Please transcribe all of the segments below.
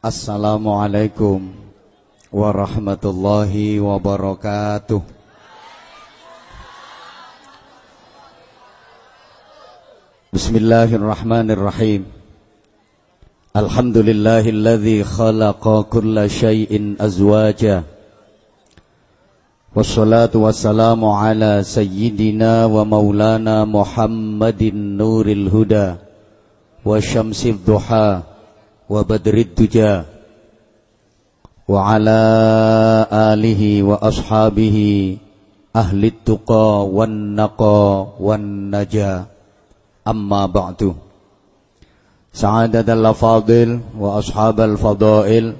Assalamualaikum warahmatullahi wabarakatuh. Bismillahirrahmanirrahim. Alhamdulillahilladzi khalaqa kulla syai'in azwaja. Wassalatu wassalamu ala sayyidina wa maulana Muhammadin nuril huda wa syamsid duha wa ashabihi ahli tuqa wan naqa wan naja. Amma ba'du. Sa'adatul fadil wa ashabal fadail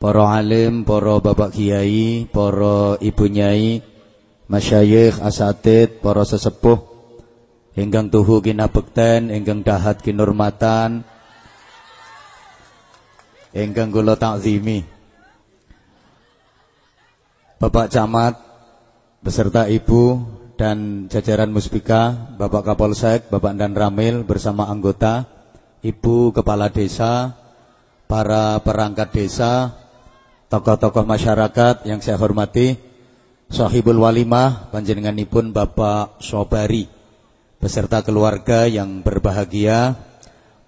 para alim, para bapak kiai, para ibu nyai, masyayikh, asatid, para sesepuh tuhu dahat kinurmatan, ingkang kula takzimi. Bapak Camat beserta Ibu dan jajaran Muspika, Bapak Kapolsek, Bapak Dan Ramil bersama anggota, Ibu Kepala Desa, para perangkat desa, tokoh-tokoh masyarakat yang saya hormati, Sahibul Walimah, panjenenganipun Bapak Sobari, beserta keluarga yang berbahagia,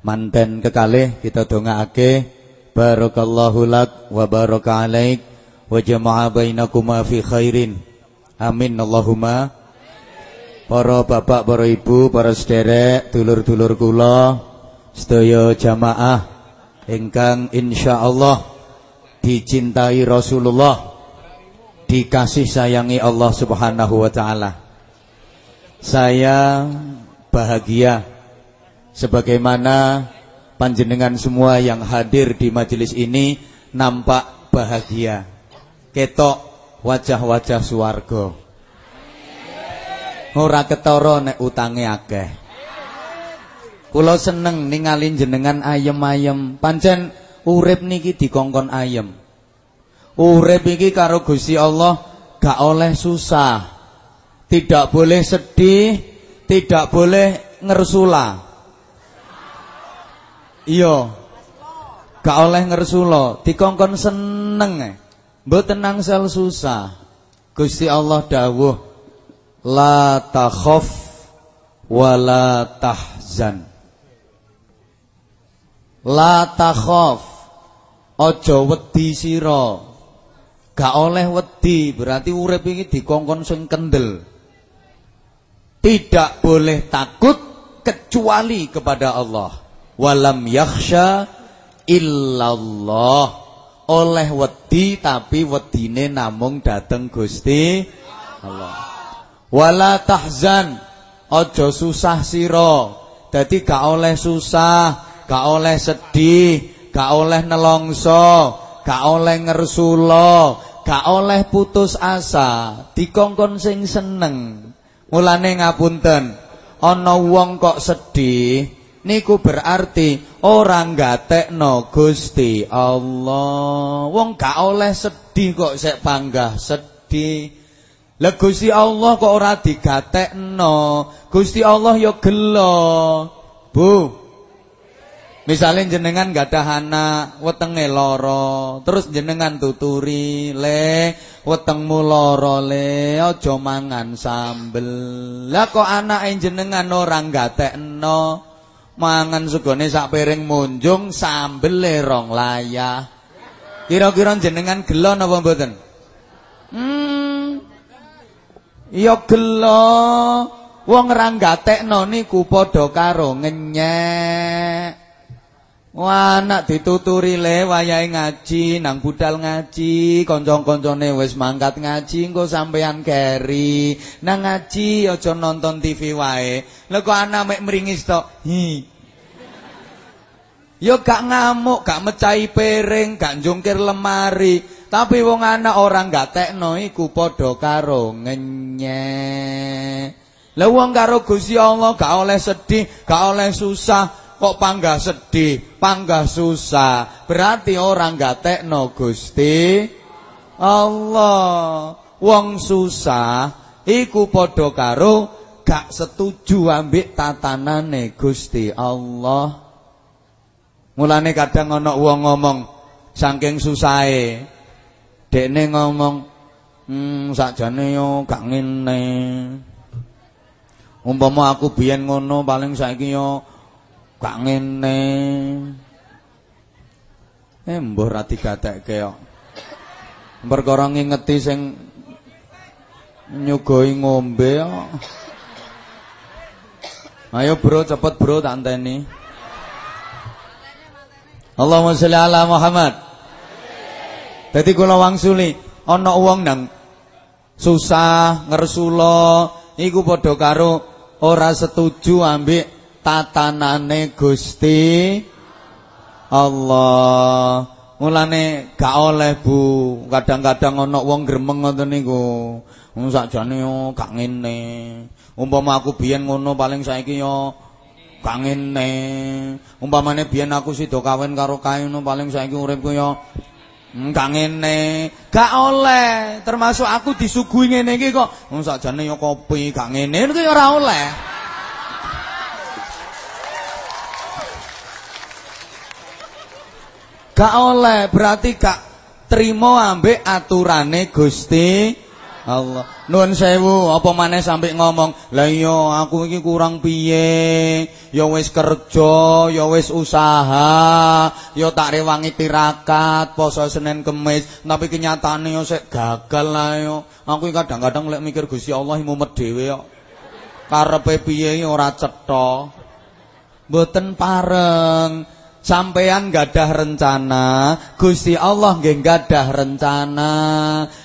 manten kekalih kita dongaake Barakallahu lak wa baraka alaik wa jama'a bainakuma fi khairin. Amin Allahumma. Para bapak, para ibu, para sederek, dulur-dulur kula, sedaya jamaah ingkang insyaallah dicintai Rasulullah, dikasih sayangi Allah Subhanahu wa taala. Saya bahagia sebagaimana panjenengan semua yang hadir di majelis ini nampak bahagia. Ketok wajah-wajah suwargo. Ora ketara nek utange akeh. Kula seneng ningali jenengan ayem-ayem. Pancen urip niki dikongkon ayem. Urip iki karo Gusti Allah gak oleh susah. Tidak boleh sedih, tidak boleh ngersula. Iya. Gak oleh ngersula, dikongkon seneng e. Mboten nangsal susah. Gusti Allah dawuh la takhaf wa la tahzan. La takhaf. Aja wedi sira. Gak oleh wedi, berarti urip iki dikongkon sing kendel. Tidak boleh takut kecuali kepada Allah walam yakhsha illallah. Oleh wedi tapi wedine namung dateng Gusti Allah. Wala tahzan ojo susah sira. Dadi gak oleh susah gak oleh sedih gak oleh nelongso gak oleh ngersula gak oleh putus asa dikongkon sing seneng. Mulane ngapunten ana wong kok sedih niku berarti orang gatekno Gusti Allah. Wong gak oleh sedih kok sek panggah sedih. Lah Gusti Allah kok ora digatekno. Gusti Allah ya gelo. Bu. Misalnya jenengan gak ada anak, wetenge loro, terus jenengan tuturi, le, wetengmu loro le, aja mangan sambel. Lah kok anak jenengan orang gatekno, mangan sugone sak piring munjung sambel rong layah. Kira-kira jenengan gelo napa mboten? Hmm. Ya gelo. Wong ra gatekno niku padha karo ngenyek. Wah, anak dituturi le wayahe ngaji, nang budal ngaji, kanca-kancane wis mangkat ngaji, engko sampean keri. Nang ngaji nonton TV wae. Lha kok anak mek mringis tok. Hi. Yo gak ngamuk, gak mecahi piring, gak jungkir lemari. Tapi wong anak orang gak tekno iku padha karo ngenyek. Lah wong karo Gusti Allah gak oleh sedih, gak oleh susah, kok panggah sedih, panggah susah. Berarti orang gak Gusti Allah. Wong susah iku padha karo gak setuju ambek tatanane Gusti Allah. Mulane kadang ana wong ngomong saking susahe. Dekne ngomong, "Hmm, sakjane yo gak ngene." Umpama aku biyen ngono paling saiki yo gak ngene. Eh mbuh ra digatekke kok. Perkara ngingeti sing nyugoi ngombe kok. Ayo bro cepet bro tak anteni. Allahumma sholli ala Muhammad. Dadi kula wangsuli ana wong nang susah ngersula iku padha karo ora setuju ambek tatanane Gusti Allah. Mulane gak oleh Bu. Kadang-kadang ana wong gremeng ngoten niku. Wong sakjane yo gak ngene. Umpama aku biyen ngono paling saiki yo gak ngene. Umpamane biyen aku sida kawin karo kae paling saiki uripku yo gak ngene. Gak oleh. Termasuk aku disuguhi ngene iki kok. Wong sakjane yo kopi gak ngene iki ora oleh. Gak oleh, berarti gak trimo ambek aturane Gusti Allah. Nuwun sewu, apa maneh sampai ngomong, "Lah iya aku iki kurang piye? Ya wis kerja, ya wis usaha, ya tak rewangi tirakat poso Senin Kemis, tapi kenyataane yo sik gagal lah yo. Aku kadang-kadang lek mikir Gusti Allah mumet dhewe kok. Karepe piye ora cetha. Mboten pareng. Sampean gadah rencana, Gusti Allah nggih gadah rencana.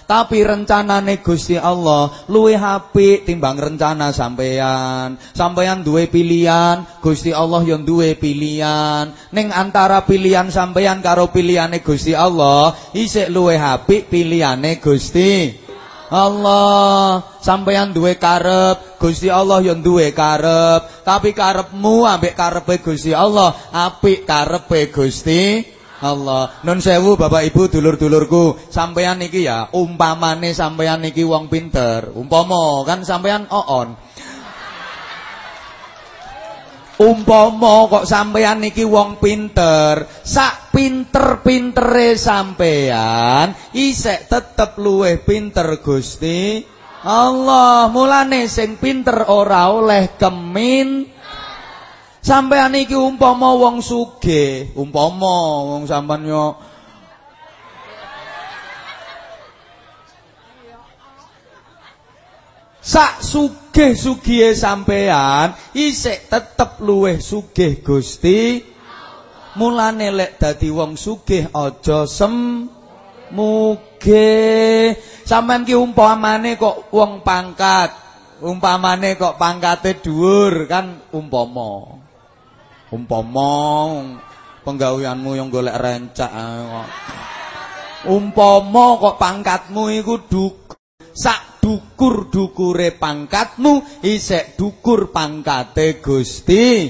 Tapi rencanane Gusti Allah luwih apik timbang rencana sampean. Sampean duwe pilihan, Gusti Allah yang duwe pilihan. Ning antara pilihan sampean karo pilihane Gusti Allah, isik luwih apik pilihane Gusti Allah sampeyan duwe karep Gusti Allah yang duwe karep. Tapi karepmu ambek karepe Gusti Allah apik karepe Gusti Allah. Nun sewu Bapak Ibu dulur-dulurku sampeyan niki ya umpamane sampeyan niki wong pinter. Umpama kan sampeyan oon Umpama kok sampeyan niki wong pinter, sak pinter-pintere sampeyan isek tetep luweh pinter Gusti Allah. Mulane sing pinter ora oleh kemin. Sampeyan niki umpama wong sugih, umpama wong sampean yo sak sugih-sugihe sampean isik tetep luweh sugih Gusti. Mulane lek dadi wong sugih aja sem muge sampean ki umpamane kok wong pangkat umpamane kok pangkate dhuwur kan umpama. Umpama penggaweanmu yang golek rencak kok. Umpama kok pangkatmu iku duk sak dukur-dukure pangkatmu isek dukur pangkate Gusti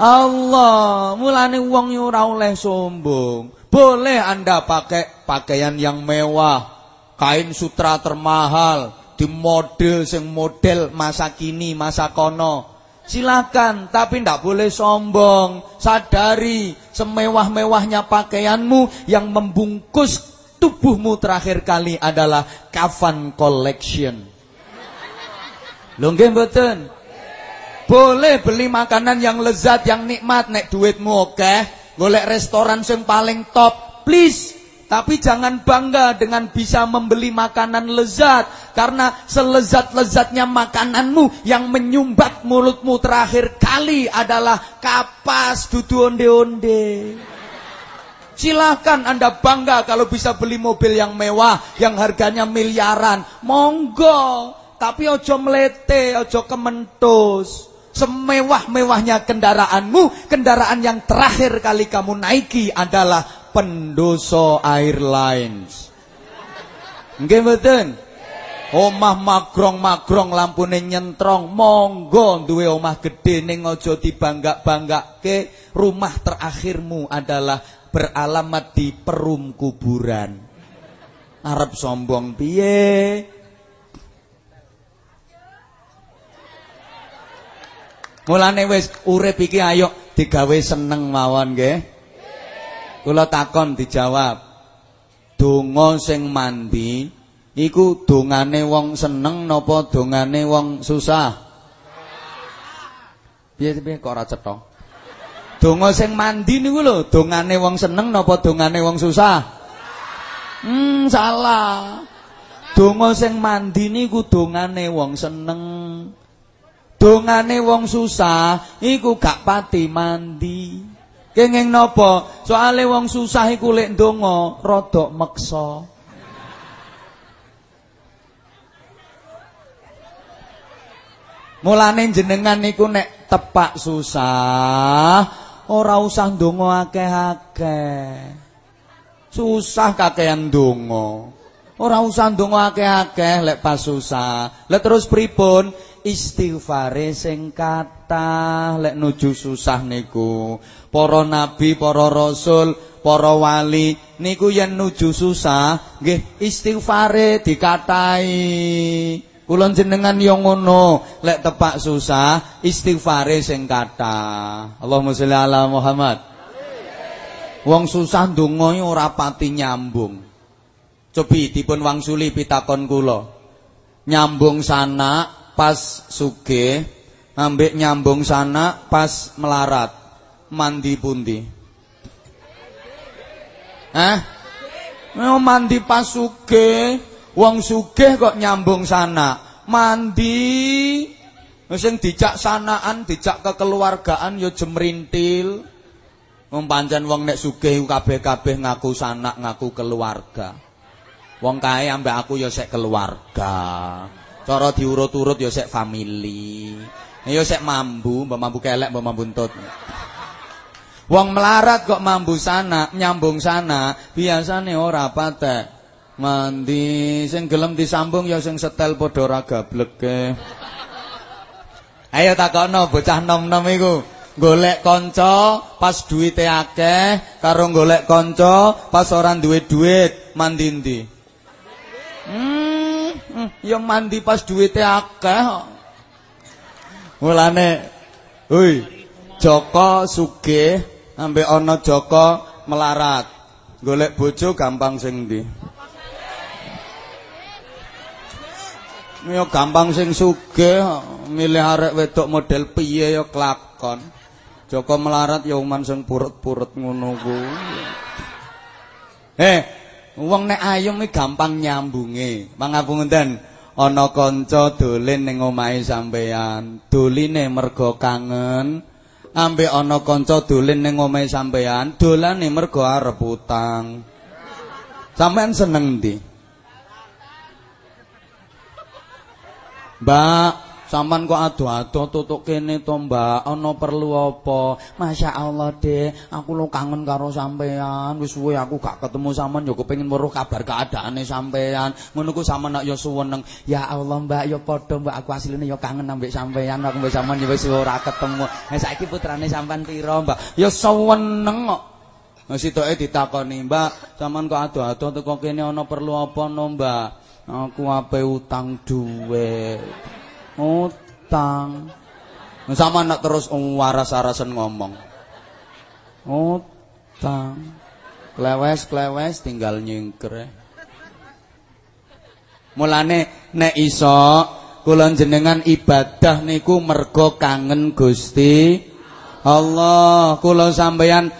Allah. Mulane wong ora oleh sombong. Boleh Anda pakai pakaian yang mewah, kain sutra termahal, di model sing model masa kini, masa kono. Silakan, tapi ndak boleh sombong. Sadari semewah-mewahnya pakaianmu yang membungkus tubuhmu terakhir kali adalah kafan collection. Lho nggih mboten? Boleh beli makanan yang lezat, yang nikmat, nek duitmu oke, golek restoran sing paling top, please. Tapi jangan bangga dengan bisa membeli makanan lezat Karena selezat-lezatnya makananmu Yang menyumbat mulutmu terakhir kali adalah Kapas dudu onde-onde Silahkan Anda bangga kalau bisa beli mobil yang mewah, yang harganya miliaran. Monggo, tapi ojo melete, ojo kementus. Semewah-mewahnya kendaraanmu, kendaraan yang terakhir kali kamu naiki adalah Pendoso Airlines. Nggih mboten? Omah magrong-magrong lampune nyentrong, monggo duwe omah gede ning aja dibangga-banggake. Rumah terakhirmu adalah beralamat di perum kuburan. Arab sombong piye? Mulane wis urip iki ayo digawe seneng mawon nggih. kula takon dijawab. Donga sing mandi iku dongane wong seneng napa dongane wong susah? Piye-piye kok ora cetha? Donga sing mandi niku lho, dongane wong seneng napa dongane wong susah? Hmm, salah. Donga sing mandi niku dongane wong seneng. Dongane wong susah iku gak pati mandi. Kenging napa? Soale wong susah iku lek ndonga rada meksa. Mulane jenengan niku nek tepak susah, ora usah ndonga akeh-akeh. Susah kakean ndonga. Ora usah ndonga akeh-akeh lek pas susah. Lek terus pripun? Istighfare sing kathah lek nuju susah niku. Para nabi, para rasul, para wali niku yen nuju susah nggih istighfare dikatai. Kula jenengan yo ngono, lek tepak susah istighfare sing kathah. Allahumma sholli ala Muhammad. Wong susah ndonga ora pati nyambung. Cobi dipun wangsuli pitakon kula. Nyambung sana pas sugih, ambek nyambung sana pas melarat. Mandi pundi? Eh? Mandi pas sugih. Wong sugih kok nyambung sana. Mandi sing dijak sanaan, dijak kekeluargaan ya jemrintil. Wong wong nek sugih kabeh-kabeh ngaku sanak, ngaku keluarga. Wong kae ambek aku ya sek keluarga. Cara diurut-urut ya sek family. Ya sek mambu, mbok mambu kelek, mbok mambu buntut. Wong melarat kok mambu sana, nyambung sana, biasane ora patek mandi sing gelem disambung ya sing setel padha ora gableke ayo takono bocah nom-nom iku. Golek kanca pas duwite akeh karo golek kanca pas ora duwe duit mandi ndi hmm, hmm yang mandi pas duwite akeh mulane hoi Joko sugih ambek ana Joko melarat. Golek bojo gampang sing ndi Ya gampang sing sugih milih arek wedok model piye ya kelakon. Joko melarat ya uman sing purut-purut ngono. Eh, wong nek ayem iki gampang nyambunge. Pangapunten, ana kanca dolen ning omahe sampean, doline mergo kangen. Ambek ana kanca dolen ning omahe sampean, dolane mergo arep utang. Sampean seneng ndi? Mbak, sampean kok ado-ado tutuk kene to, Mbak? Ana perlu apa? Masya Allah, Dek, aku lo kangen karo sampean. Wis suwe aku gak ketemu sampean yo kepengin weruh kabar keadaane sampean. Ngono ku sampean yo suweneng. Ya Allah, Mbak, yo padha Mbak aku asline yo kangen ambek sampean. Aku mbek sampean yo wis ora ketemu. Nah saiki putrane sampean pira, Mbak? Yo suweneng kok. Nah sitoke ditakoni, Mbak, sampean kok ado-ado teko kene ana perlu apa no, Mbak? Aku ape utang duwe. Utang. Sama nak terus waras-arasen ngomong. Utang. Klewes-klewes tinggal nyingkre. Mulane nek iso kula jenengan ibadah niku mergo kangen Gusti Allah. Kula sampeyan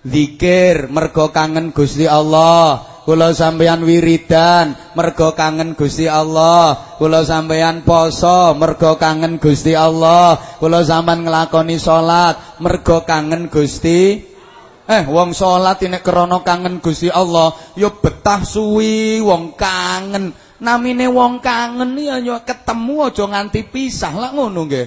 zikir mergo kangen Gusti Allah. Kula sampeyan wiridan mergo kangen Gusti Allah. Kula sampeyan poso mergo kangen Gusti Allah. Kula sampeyan nglakoni salat mergo kangen Gusti Eh, wong salat nek krana kangen Gusti Allah, ya betah suwi wong kangen. Namine wong kangen ya ketemu aja nganti pisah lah ngono nggih.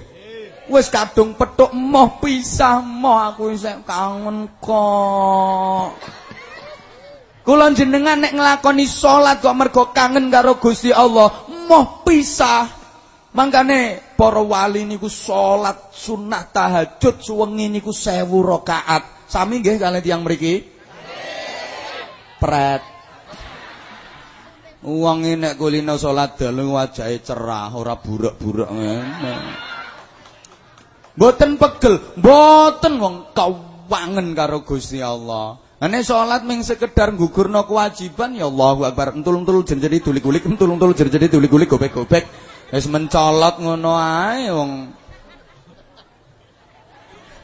Wis kadung petuk moh pisah moh aku isih kangen kok. Kula jenengan nek nglakoni salat kok mergo kangen karo Gusti Allah, moh pisah. Mangkane para wali niku salat sunah tahajud suwengi niku 1000 rakaat. Sami nggih kalian tiyang mriki? Pret. Wong nek kulino salat dalu wajahe cerah, ora buruk-buruk ngene. Mboten pegel, mboten wong kawangen karo Gusti Allah. Ane sholat ming sekedar gugurno kewajiban ya Allahu Akbar. Entul-entul jadi tulik-ulik, entul-entul jadi tulik-ulik gobek-gobek. Wis mencolot ngono ae wong.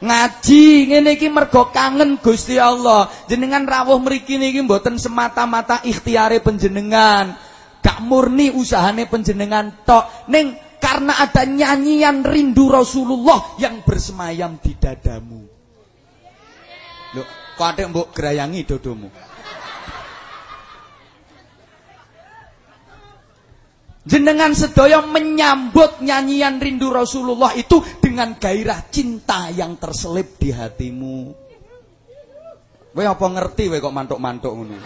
Ngaji ngene iki mergo kangen Gusti Allah. Jenengan rawuh mriki niki mboten semata-mata ikhtiare panjenengan. Gak murni usahane panjenengan tok. Ning karena ada nyanyian rindu Rasulullah yang bersemayam di dadamu. Kok ada mbok gerayangi dodomu. Jenengan sedaya menyambut nyanyian rindu Rasulullah itu dengan gairah cinta yang terselip di hatimu. Kowe apa ngerti kowe kok mantuk-mantuk ngono?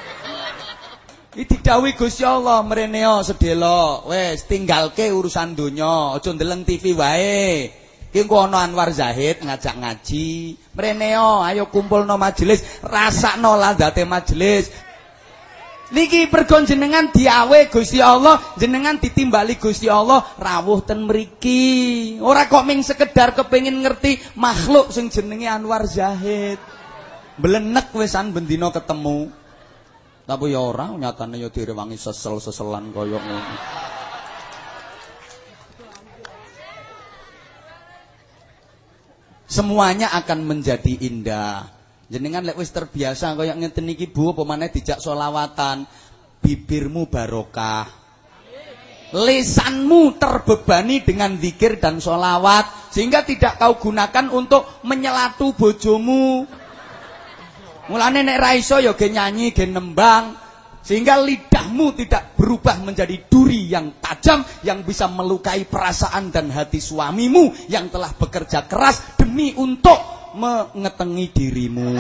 Iki didhawuhi Gusti Allah mreneo sedelo, wis tinggalke urusan donya, aja ndeleng TV wae. Ki Anwar Zahid ngajak ngaji. Mreneo, ayo kumpulno majelis, rasakno landate majelis. Niki pergon jenengan diawe Gusti Allah, jenengan ditimbali Gusti Allah rawuh ten mriki. Ora kok ming sekedar kepengin ngerti makhluk sing jenenge Anwar Zahid. Belenek wisan bendina ketemu. Tapi ya ora nyatane ya direwangi sesel-seselan kaya ngono. Semuanya akan menjadi indah. Jenengan lek wis terbiasa kaya ngeten iki Bu apa maneh dijak selawatan, bibirmu barokah. Lisanmu terbebani dengan zikir dan solawat sehingga tidak kau gunakan untuk menyelatu bojomu. Mulane nek ra iso ya ge nyanyi, ge nembang, sehingga lidahmu tidak berubah menjadi duri yang tajam yang bisa melukai perasaan dan hati suamimu yang telah bekerja keras demi untuk mengetengi dirimu.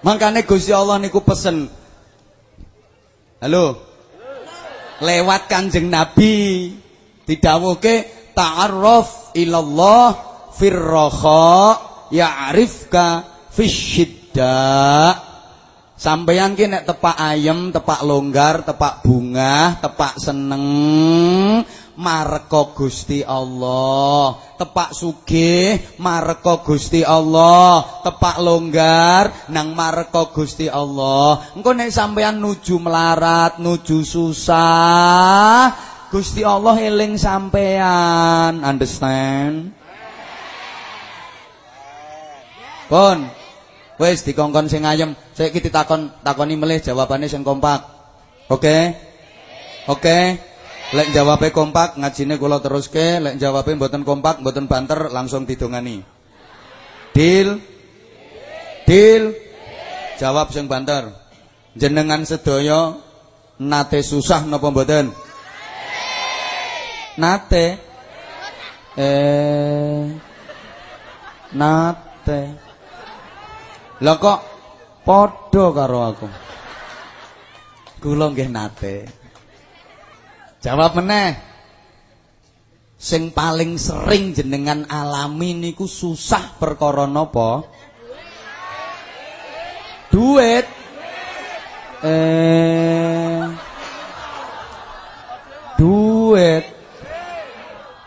Makanya Gusti Allah niku pesen. Halo. Lewat Kanjeng Nabi didhawuhke ta'arruf ilallah firraha ya'rifka fisyidda Sampeyan ki nek tepak ayem, tepak longgar, tepak bunga, tepak seneng, mareka Gusti Allah. Tepak sugih, mareka Gusti Allah. Tepak longgar, nang mareka Gusti Allah. Engko nek sampeyan nuju melarat, nuju susah, Gusti Allah eling sampean, understand? Pun. Wis dikongkon sing ayem. Saiki ditakon takoni melih jawabane sing kompak. Oke? Okay? Oke? Okay? Lek jawabe kompak ngajine kula teruske, lek jawabe mboten kompak, mboten banter langsung didongani. Deal? Deal? Jawab sing banter. Jenengan sedaya nate susah napa mboten? Nate. Eh. Nate. Lah kok padha karo aku. Kula nggih nate. Jawab meneh. Sing paling sering jenengan alami niku susah perkara napa? Duit. Eh. Duit.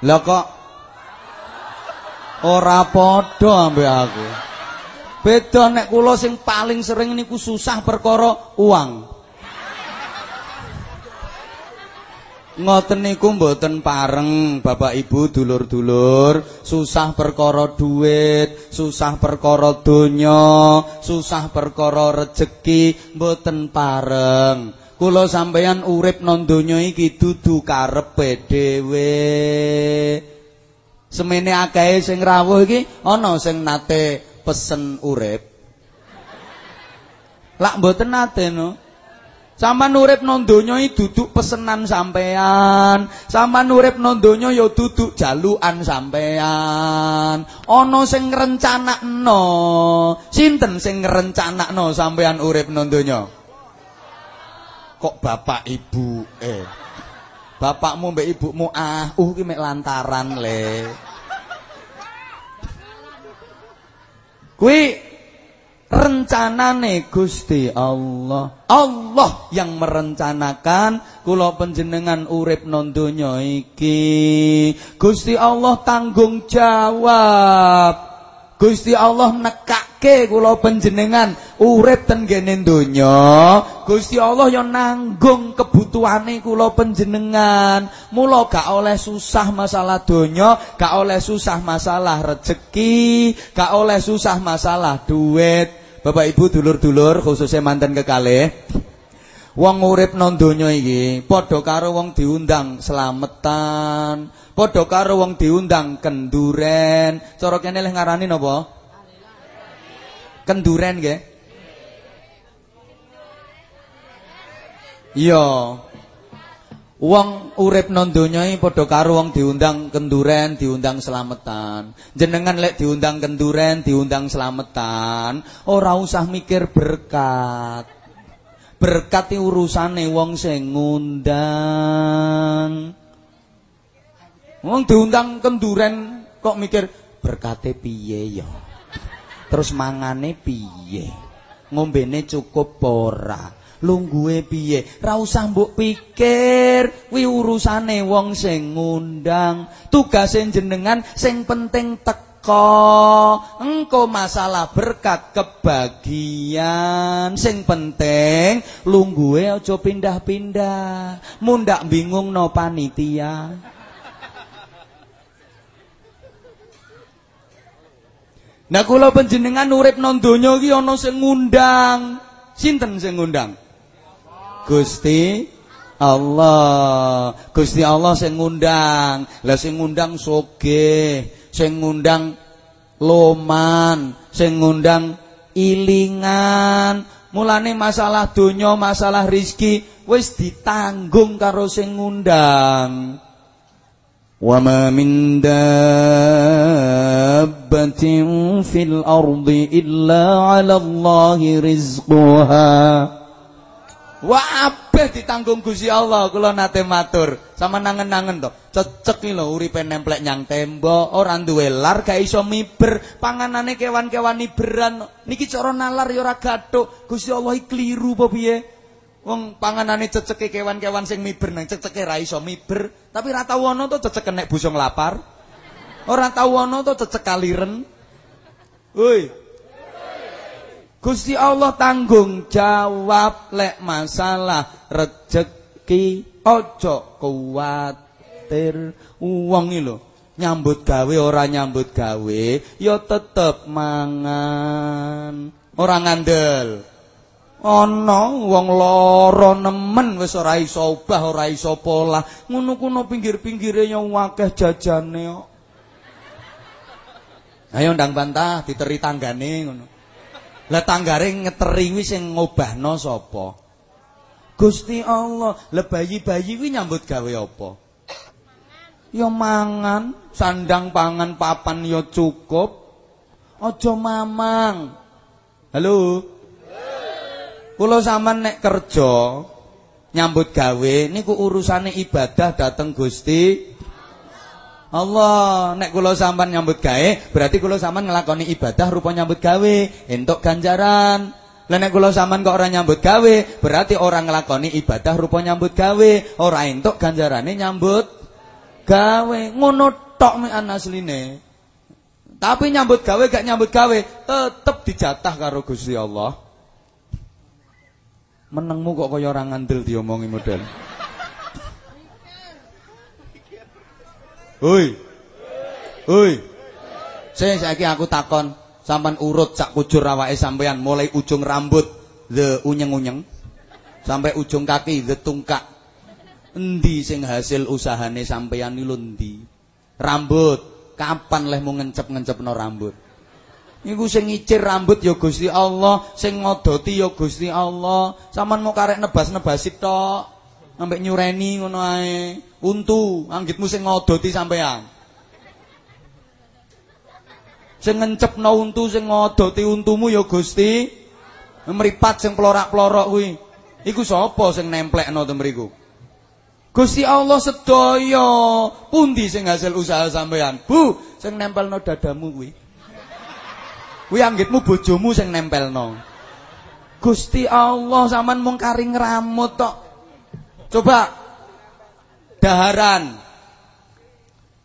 Lah kok ora padha ambek aku. Beda nek kula sing paling sering niku susah perkara uang. Ngoten niku mboten pareng Bapak Ibu dulur-dulur, susah perkara duit, susah perkara donya, susah perkara rejeki mboten pareng. Kula sampeyan urip nang donya iki dudu karepe dhewe. Semene akeh sing rawuh iki ana sing nate pesen urip. Lak mboten nate no. Sampeyan urip nang donya iki pesenan sampean. Sampeyan urip nang donya ya duduk jalukan sampean. Ana sing ngrencanakno. Sinten sing ngrencanakno sampeyan urip nang donya? Kok bapak ibu eh bapakmu mbak ibumu ah uh ki mek lantaran le kuwi rencanane Gusti Allah. Allah yang merencanakan kula panjenengan urip nang iki. Gusti Allah tanggung jawab. Gusti Allah nekake kula panjenengan urip ten kene donya. Gusti Allah yang nanggung kebutuhane kula panjenengan. Mula gak oleh susah masalah donya, gak oleh susah masalah rezeki, gak oleh susah masalah duit. Bapak Ibu dulur-dulur khususnya mantan kekalih. Wong urip nang donya iki padha karo wong diundang selametan Padha karo wong diundang kenduren. Cara kene leh ngarani napa? Kenduren nggih. Iya. Wong urip nang donya iki padha karo wong diundang kenduren, diundang selametan. Jenengan lek diundang kenduren, diundang selametan, ora usah mikir berkat. Berkat urusane wong sing ngundang. Wong diundang kenduren kok mikir berkate piye ya. Terus mangane piye? Ngombene cukup ora? Lungguhe piye? Ra usah mbok pikir, kuwi urusane wong sing ngundang. Tugase jenengan sing penting teko. Engko masalah berkat kebagian sing penting lungguhe aja pindah-pindah. Mundak bingung no panitia. Nah kula panjenengan urip nang donya iki ana sing ngundang. Sinten sing ngundang? Gusti Allah. Gusti Allah sing ngundang. Lah sing ngundang soge, sing ngundang loman, sing ngundang ilingan. Mulane masalah donya, masalah rizki wis ditanggung karo sing ngundang. Wa ma min dabbatin fil ardi illa 'ala Allahi rizquha. Wa abeh ditanggung Gusti Allah kula nate matur. Sama nangen-nangen to. Cecek iki lho uripe nemplek nyang tembok, ora duwe lar, gak iso miber. Panganane kewan-kewan miberan. Niki cara nalar ya ora gathuk. Gusti Allah iki kliru apa piye? Wong panganane ceceke kewan-kewan sing miber nang ceceke ra iso miber, tapi ra tau ana to cecek nek busung lapar. Ora tau ana to cecek kaliren. Woi. Gusti Allah tanggung jawab lek masalah rezeki ojo kuwatir wong iki nyambut gawe ora nyambut gawe ya tetep mangan ora ngandel Ana wong lara nemen wis ora iso obah, ora iso pola. Ngono kuno pinggir-pinggire yo akeh jajane kok. Ayo ndang bantah diteri tanggane ngono. Lah tanggare ngeteri kuwi sing ngobahno sapa? Gusti Allah. Lah bayi-bayi kuwi nyambut gawe apa? Ya mangan, sandang pangan papan ya cukup. Aja mamang. Halo. Kula sampean nek kerja nyambut gawe niku urusane ibadah dateng Gusti Allah. Nek kula sampean nyambut gawe berarti kula sampean nglakoni ibadah rupa nyambut gawe entuk ganjaran. Lah nek kula sampean kok ora nyambut gawe, berarti orang nglakoni ibadah rupa nyambut gawe, ora entuk ganjarane nyambut gawe. Ngono tok mek asline. Tapi nyambut gawe gak nyambut gawe, tetep dijatah karo Gusti Allah. Menengmu kok kaya orang ngandel diomongi model. Hoi. Hoi. Saya saiki aku takon, sampean urut sak kujur awake sampean mulai ujung rambut the unyeng-unyeng sampai ujung kaki the tungkak. Endi sing hasil usahane sampean iki endi? Rambut, kapan leh mau ngencep-ngencepno rambut? Iku sing ngicir rambut ya Gusti Allah, sing ngodoti ya Gusti Allah. Saman mau karek nebas-nebasi tok. Sampai nyureni ngono ae. Untu, anggitmu sing ngodoti sampean. Sing ngencepno untu sing ngodoti untumu ya Gusti. Mripat sing plorak-plorok kuwi. Iku sapa sing nemplekno to mriku? Gusti Allah sedaya. Pundi sing hasil usaha sampean? Bu, sing nempelno dadamu kuwi. Kuwi anggitmu bojomu sing nempelno. Gusti Allah sampean mung kari ngramut tok. Coba daharan.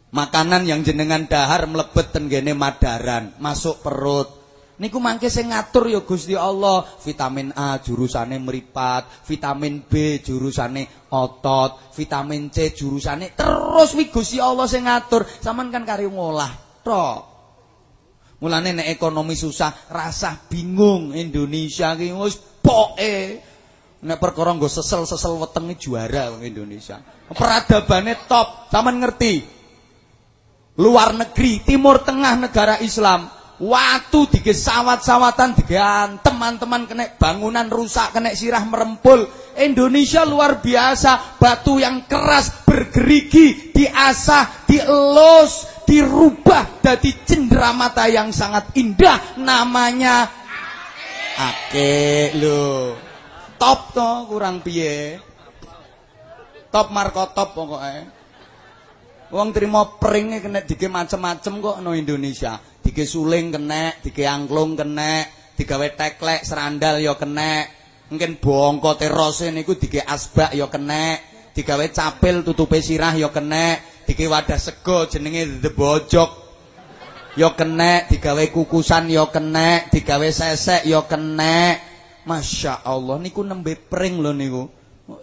Makanan yang jenengan dahar mlebet tenggene madaran, masuk perut. Niku mangke sing ngatur ya Gusti Allah. Vitamin A jurusane meripat, vitamin B jurusane otot, vitamin C jurusane terus wi Gusti Allah sing ngatur. Saman kan kari ngolah tok. Mulane nek ekonomi susah, rasa bingung Indonesia ki wis poke. Nek perkara nggo sesel-sesel wetenge juara wong Indonesia. Peradabane top, sampean ngerti. Luar negeri, Timur Tengah negara Islam, Watu dige sawat-sawatan digantem teman-teman kena bangunan rusak kena sirah merempul. Indonesia luar biasa, batu yang keras bergerigi, diasah, dielus, dirubah dari cenderamata yang sangat indah namanya ake lo. Top to kurang piye. Top marko top pokoknya. Wong terima peringnya kena dige macem-macem kok no Indonesia. Dige suling kena, dige angklung kena, digawe teklek serandal ya kena. Mungkin bongko terose niku dige asbak ya kena, digawe capil tutupe sirah ya kena, dige wadah sego jenenge the bojok ya kena, digawe kukusan ya kena, digawe sesek ya kena. Masya Allah niku nembe pring lho niku.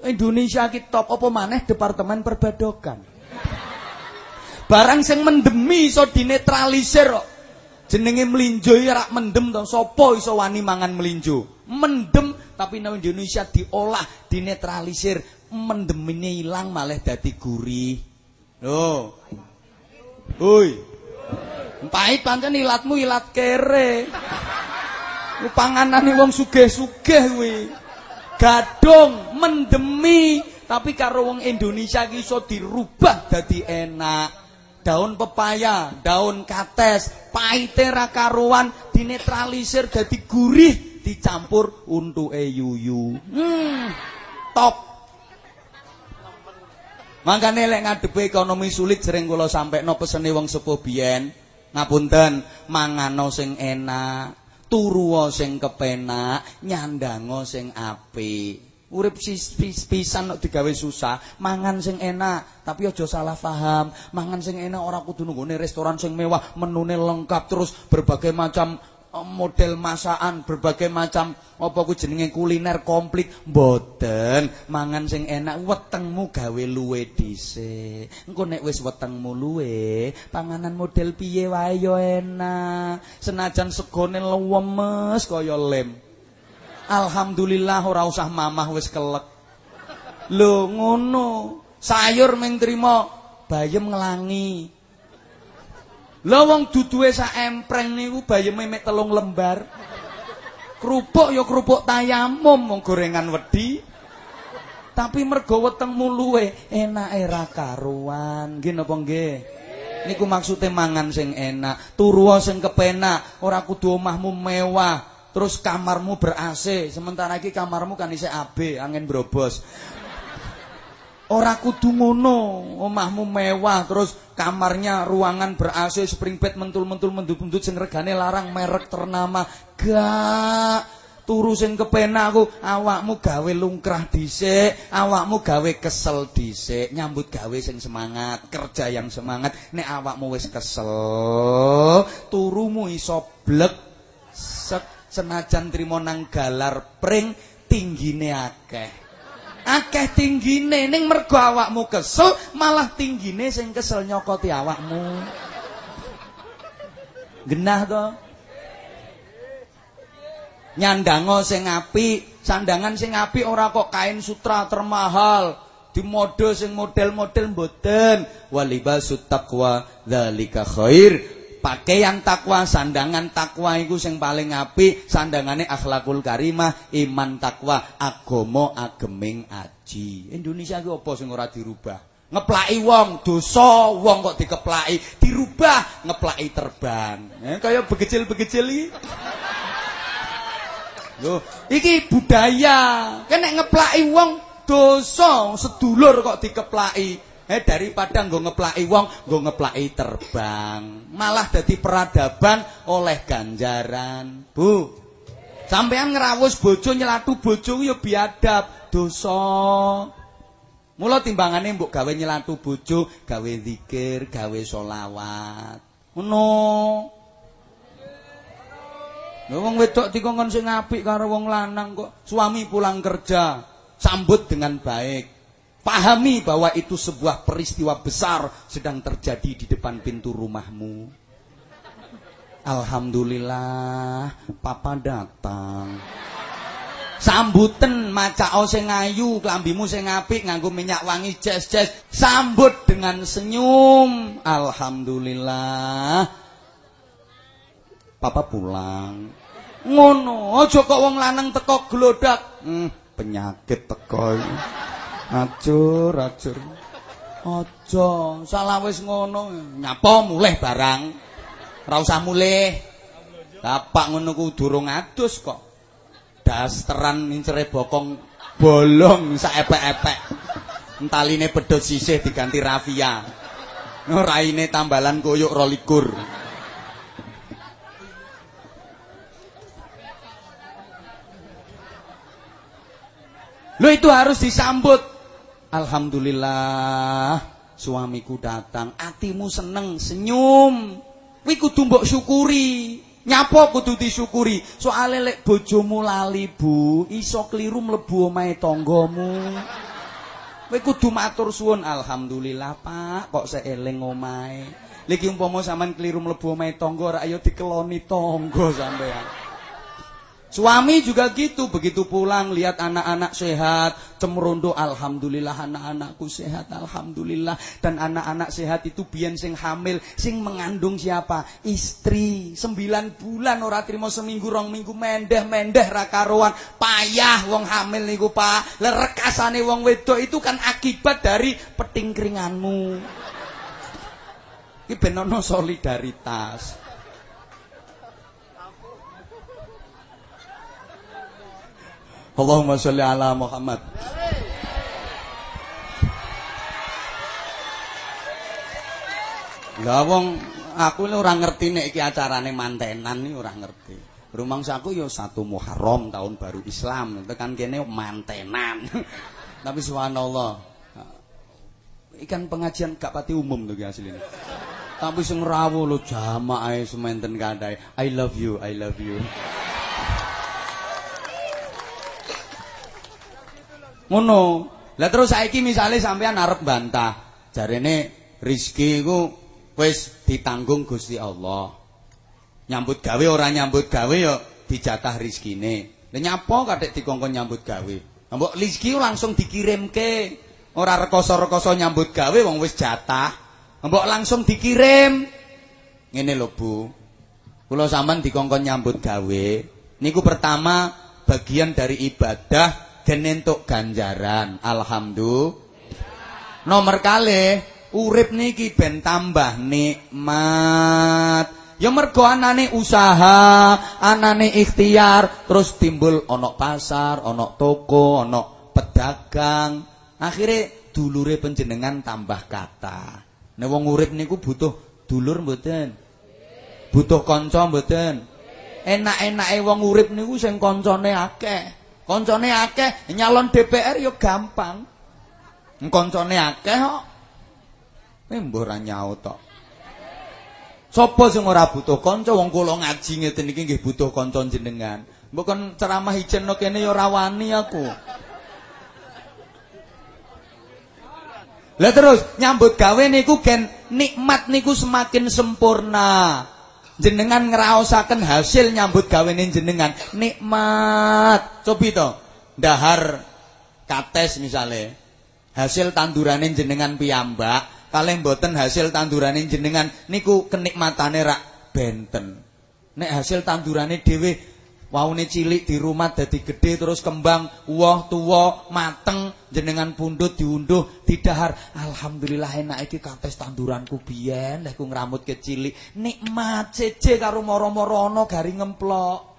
Indonesia ki top apa maneh departemen perbadokan. Barang sing mendemi iso dinetralisir kok. Jenenge mlinjo ya rak mendem to. Sapa iso wani mangan mlinjo? Mendem tapi nang Indonesia diolah, dinetralisir, mendemine ilang malah dadi gurih. Lho. Hoi. Pahit pancen ilatmu ilat kere. Ku panganane wong sugih-sugih kuwi. Gadung mendemi tapi karo wong Indonesia ki iso dirubah dadi enak daun pepaya, daun kates, pahite ra karuan dinetralisir dadi gurih, dicampur untuke yuyu. Hmm, top. Mangkane lek ngadepi ekonomi sulit sering kula sampekno pesene wong sepuh biyen, ngapunten, mangano sing enak, turuwa sing kepenak, nyandango sing apik. Urip pisan kok digawe susah, mangan sing enak, tapi aja salah paham. Mangan sing enak ora kudu nunggone restoran sing mewah, menune lengkap terus berbagai macam model masakan, berbagai macam apa ku jenenge kuliner komplit. Mboten, mangan sing enak wetengmu gawe luwe dhisik. Engko nek wis wetengmu luwe, panganan model piye wae yo enak. Senajan segone lemes kaya lem. Alhamdulillah ora usah mamah wis kelek. Lho ngono. Sayur ming trima bayem nglangi. Lha wong duduhe sak empreng niku bayeme mek telung lembar. Kerupuk ya kerupuk tayamum wong gorengan wedi. Tapi mergo wetengmu luwe enake ra karuan. Nggih napa nggih? Niku maksude mangan sing enak, turu sing kepenak, ora kudu omahmu mewah. Terus kamarmu ber-AC, sementara iki kamarmu kan isih AB, angin brobos. Ora kudu ngono, omahmu mewah, terus kamarnya ruangan ber-AC, spring bed mentul-mentul mendut-mendut sing regane larang merek ternama. Gak turu sing kepenak aku, awakmu gawe lungkrah dhisik, awakmu gawe kesel dhisik, nyambut gawe sing semangat, kerja yang semangat. Nek awakmu wis kesel, turumu iso blek senajan trimo nang galar pring tinggine akeh. Akeh tinggine ning mergo awakmu kesel, malah tinggine sing kesel nyokoti awakmu. Genah to? Nyandango sing apik, sandangan sing apik ora kok kain sutra termahal. Di mode sing model-model mboten. Walibasut taqwa dzalika khair pakaian takwa, sandangan takwa iku sing paling apik, sandangane akhlakul karimah, iman takwa, agama ageming aji. Indonesia iki apa sing ora dirubah? Ngeplaki wong, dosa wong kok dikeplaki, dirubah ngeplaki terbang. Eh, kaya begecil-begecil iki. Iki budaya. Kan nek ngeplaki wong dosa sedulur kok dikeplaki. Eh daripada nggo ngeplaki wong, nggo ngeplaki terbang. Malah dadi peradaban oleh ganjaran. Bu. Sampean ngerawus bojo nyelatu bojo ya biadab, dosa. Mula timbangane mbok gawe nyelatu bojo, gawe zikir, gawe solawat. Ngono. Lha wong wedok dikongkon sing apik karo wong lanang kok suami pulang kerja, sambut dengan baik. Pahami bahwa itu sebuah peristiwa besar sedang terjadi di depan pintu rumahmu. Alhamdulillah, papa datang. Sambuten macao sing ayu, klambimu sing apik nganggo minyak wangi jes-jes. Sambut dengan senyum. Alhamdulillah. Papa pulang. Ngono, aja kok wong lanang teko glodak. Hmm, penyakit teko. Acur, acur. Aja, salah wis ngono. Nyapa mulih barang. Ora usah mulih. Bapak ngono ku durung adus kok. Dasteran incere bokong bolong sak epek-epek. Entaline pedhot sisih diganti rafia. Raine tambalan koyok rolikur. Lo itu harus disambut. Alhamdulillah suamiku datang, atimu seneng, senyum. Kuwi kudu mbok syukuri. Nyapa kudu disyukuri. Soale lek bojomu lali, Bu, iso kliru mlebu omahe tanggamu. Kowe kudu matur suwun, alhamdulillah, Pak, kok seeling omahe. Lagi umpama sampean kliru mlebu omahe tangga, ora ayo dikeloni tangga sampean. Suami juga gitu, begitu pulang lihat anak-anak sehat, cemrondo alhamdulillah anak-anakku sehat alhamdulillah dan anak-anak sehat itu biyen sing hamil, sing mengandung siapa? Istri. Sembilan bulan ora trimo seminggu rong minggu mendeh-mendeh ra karuan. Payah wong hamil niku, Pak. Lerekasane wong wedok itu kan akibat dari petingkringanmu. Iki ben solidaritas. Allahumma sholli ala Muhammad. Lah wong aku ini ora ngerti nek iki acarane mantenan iki ora ngerti. Rumangsaku ya satu Muharram tahun baru Islam, tekan kene mantenan. Tapi subhanallah. Ikan pengajian gak pati umum tuh asline. Tapi sing rawuh lho jamaah sementen kadai. I love you, I love you. Ngono. Lah terus saiki misale sampean arep bantah, jarene rezeki iku wis ditanggung Gusti Allah. Nyambut gawe ora nyambut gawe ya dijatah rezekine. Lah nyapa kadek dikongkon nyambut gawe. Mbok rezeki langsung dikirimke. Ora rekoso-rekoso nyambut gawe wong wis jatah. Mbok langsung dikirim. Ngene lho Bu. Kula sampean dikongkon nyambut gawe. Niku pertama bagian dari ibadah gen entuk ganjaran. Alhamdulillah. Nomor kali urip niki ben tambah nikmat. Ya mergo anane usaha, anane ikhtiar, terus timbul ana pasar, ana toko, ana pedagang. Akhire dulure penjenengan tambah kata. Nek wong urip niku butuh dulur mboten? Butuh kanca mboten? Enak-enake wong urip niku sing kancane akeh. Koncone akeh nyalon DPR ya gampang. Koncone akeh kok. Ora nyaut tok. Sopo sing ora butuh kanca wong kula ngaji ngeten iki nggih butuh kanca jenengan. Mbok kon ceramah ijen kene ya ora wani aku. Lah terus nyambut gawe niku gen nikmat niku semakin sempurna jenengan ngraosaken hasil nyambut gawene jenengan. Nikmat. Cobi to? Dahar kates misale. Hasil tandurane jenengan piyambak kalih mboten hasil tandurane jenengan niku kenikmatane rak benten. Nek hasil tandurane dhewe Waune cilik di rumah dadi gede terus kembang, woh tuwa, mateng, jenengan pundut diunduh, didahar. Alhamdulillah enak iki kates tanduranku biyen, lek ku ngramut kecilik. Nikmat ceje karo moro-moro ana garing ngemplok.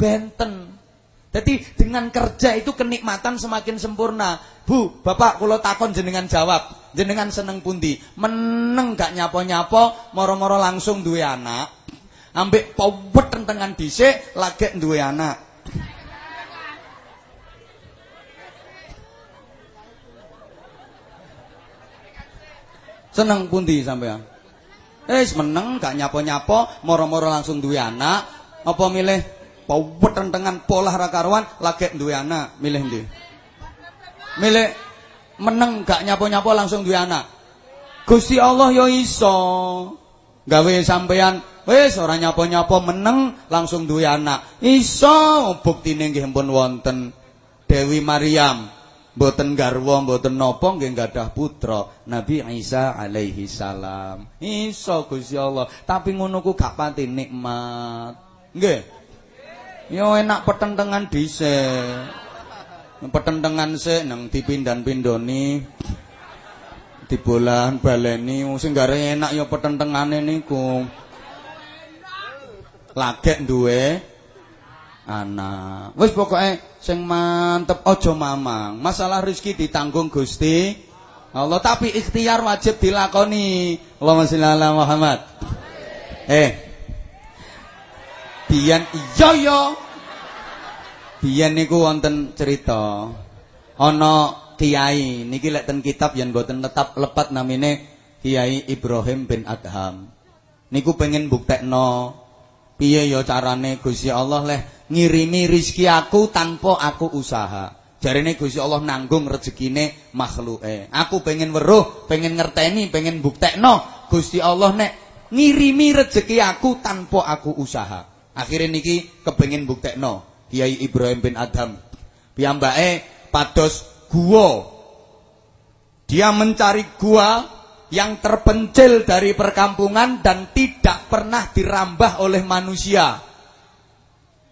Benten. Jadi dengan kerja itu kenikmatan semakin sempurna. Bu, Bapak kula takon jenengan jawab. Jenengan seneng pundi? Meneng gak nyapo-nyapo, moro-moro langsung duwe anak. Ambek powet tentengan dhisik lagi duwe anak. Seneng pundi sampean? Eh, meneng gak nyapo-nyapo, moro-moro langsung duwe anak. Apa milih tentengan pola rakaruan lagi duwe anak, milih ndi? Milih meneng gak nyapo-nyapo langsung duwe anak. Gusti Allah yo iso. Gawe sampean wis ora nyapo-nyapo meneng langsung duwe anak. Iso buktine nggih pun wonten Dewi Maryam Mboten garwa, mboten napa nggih gadah putra, Nabi Isa alaihi salam. Iso Gusti Allah, tapi ngono ku gak pati nikmat. Nggih. Yo enak petentengan dhisik. Petentengan sik nang dipindan-pindoni. Dibolan baleni sing gare enak yo petentengane niku. Lagek duwe anak. Wis pokoke sing mantep aja mamang. Masalah rezeki ditanggung Gusti Allah, tapi ikhtiar wajib dilakoni. Allahumma sholli ala Muhammad. Eh, biyen iya ya biyen niku wonten cerita ana kiai niki lek ten kitab yen boten tetap lepat namine Kiai Ibrahim bin Adham niku pengen buktekno piye ya carane Gusti Allah leh ngirimi rizki aku tanpa aku usaha jarene Gusti Allah nanggung rezekine makhluke aku pengen weruh pengen ngerteni pengen buktekno Gusti Allah nek ngirimi rezeki aku tanpa aku usaha Akhirnya niki kepengin buktekno Kiai Ibrahim bin Adam. Piyambake pados gua. Dia mencari gua yang terpencil dari perkampungan dan tidak pernah dirambah oleh manusia.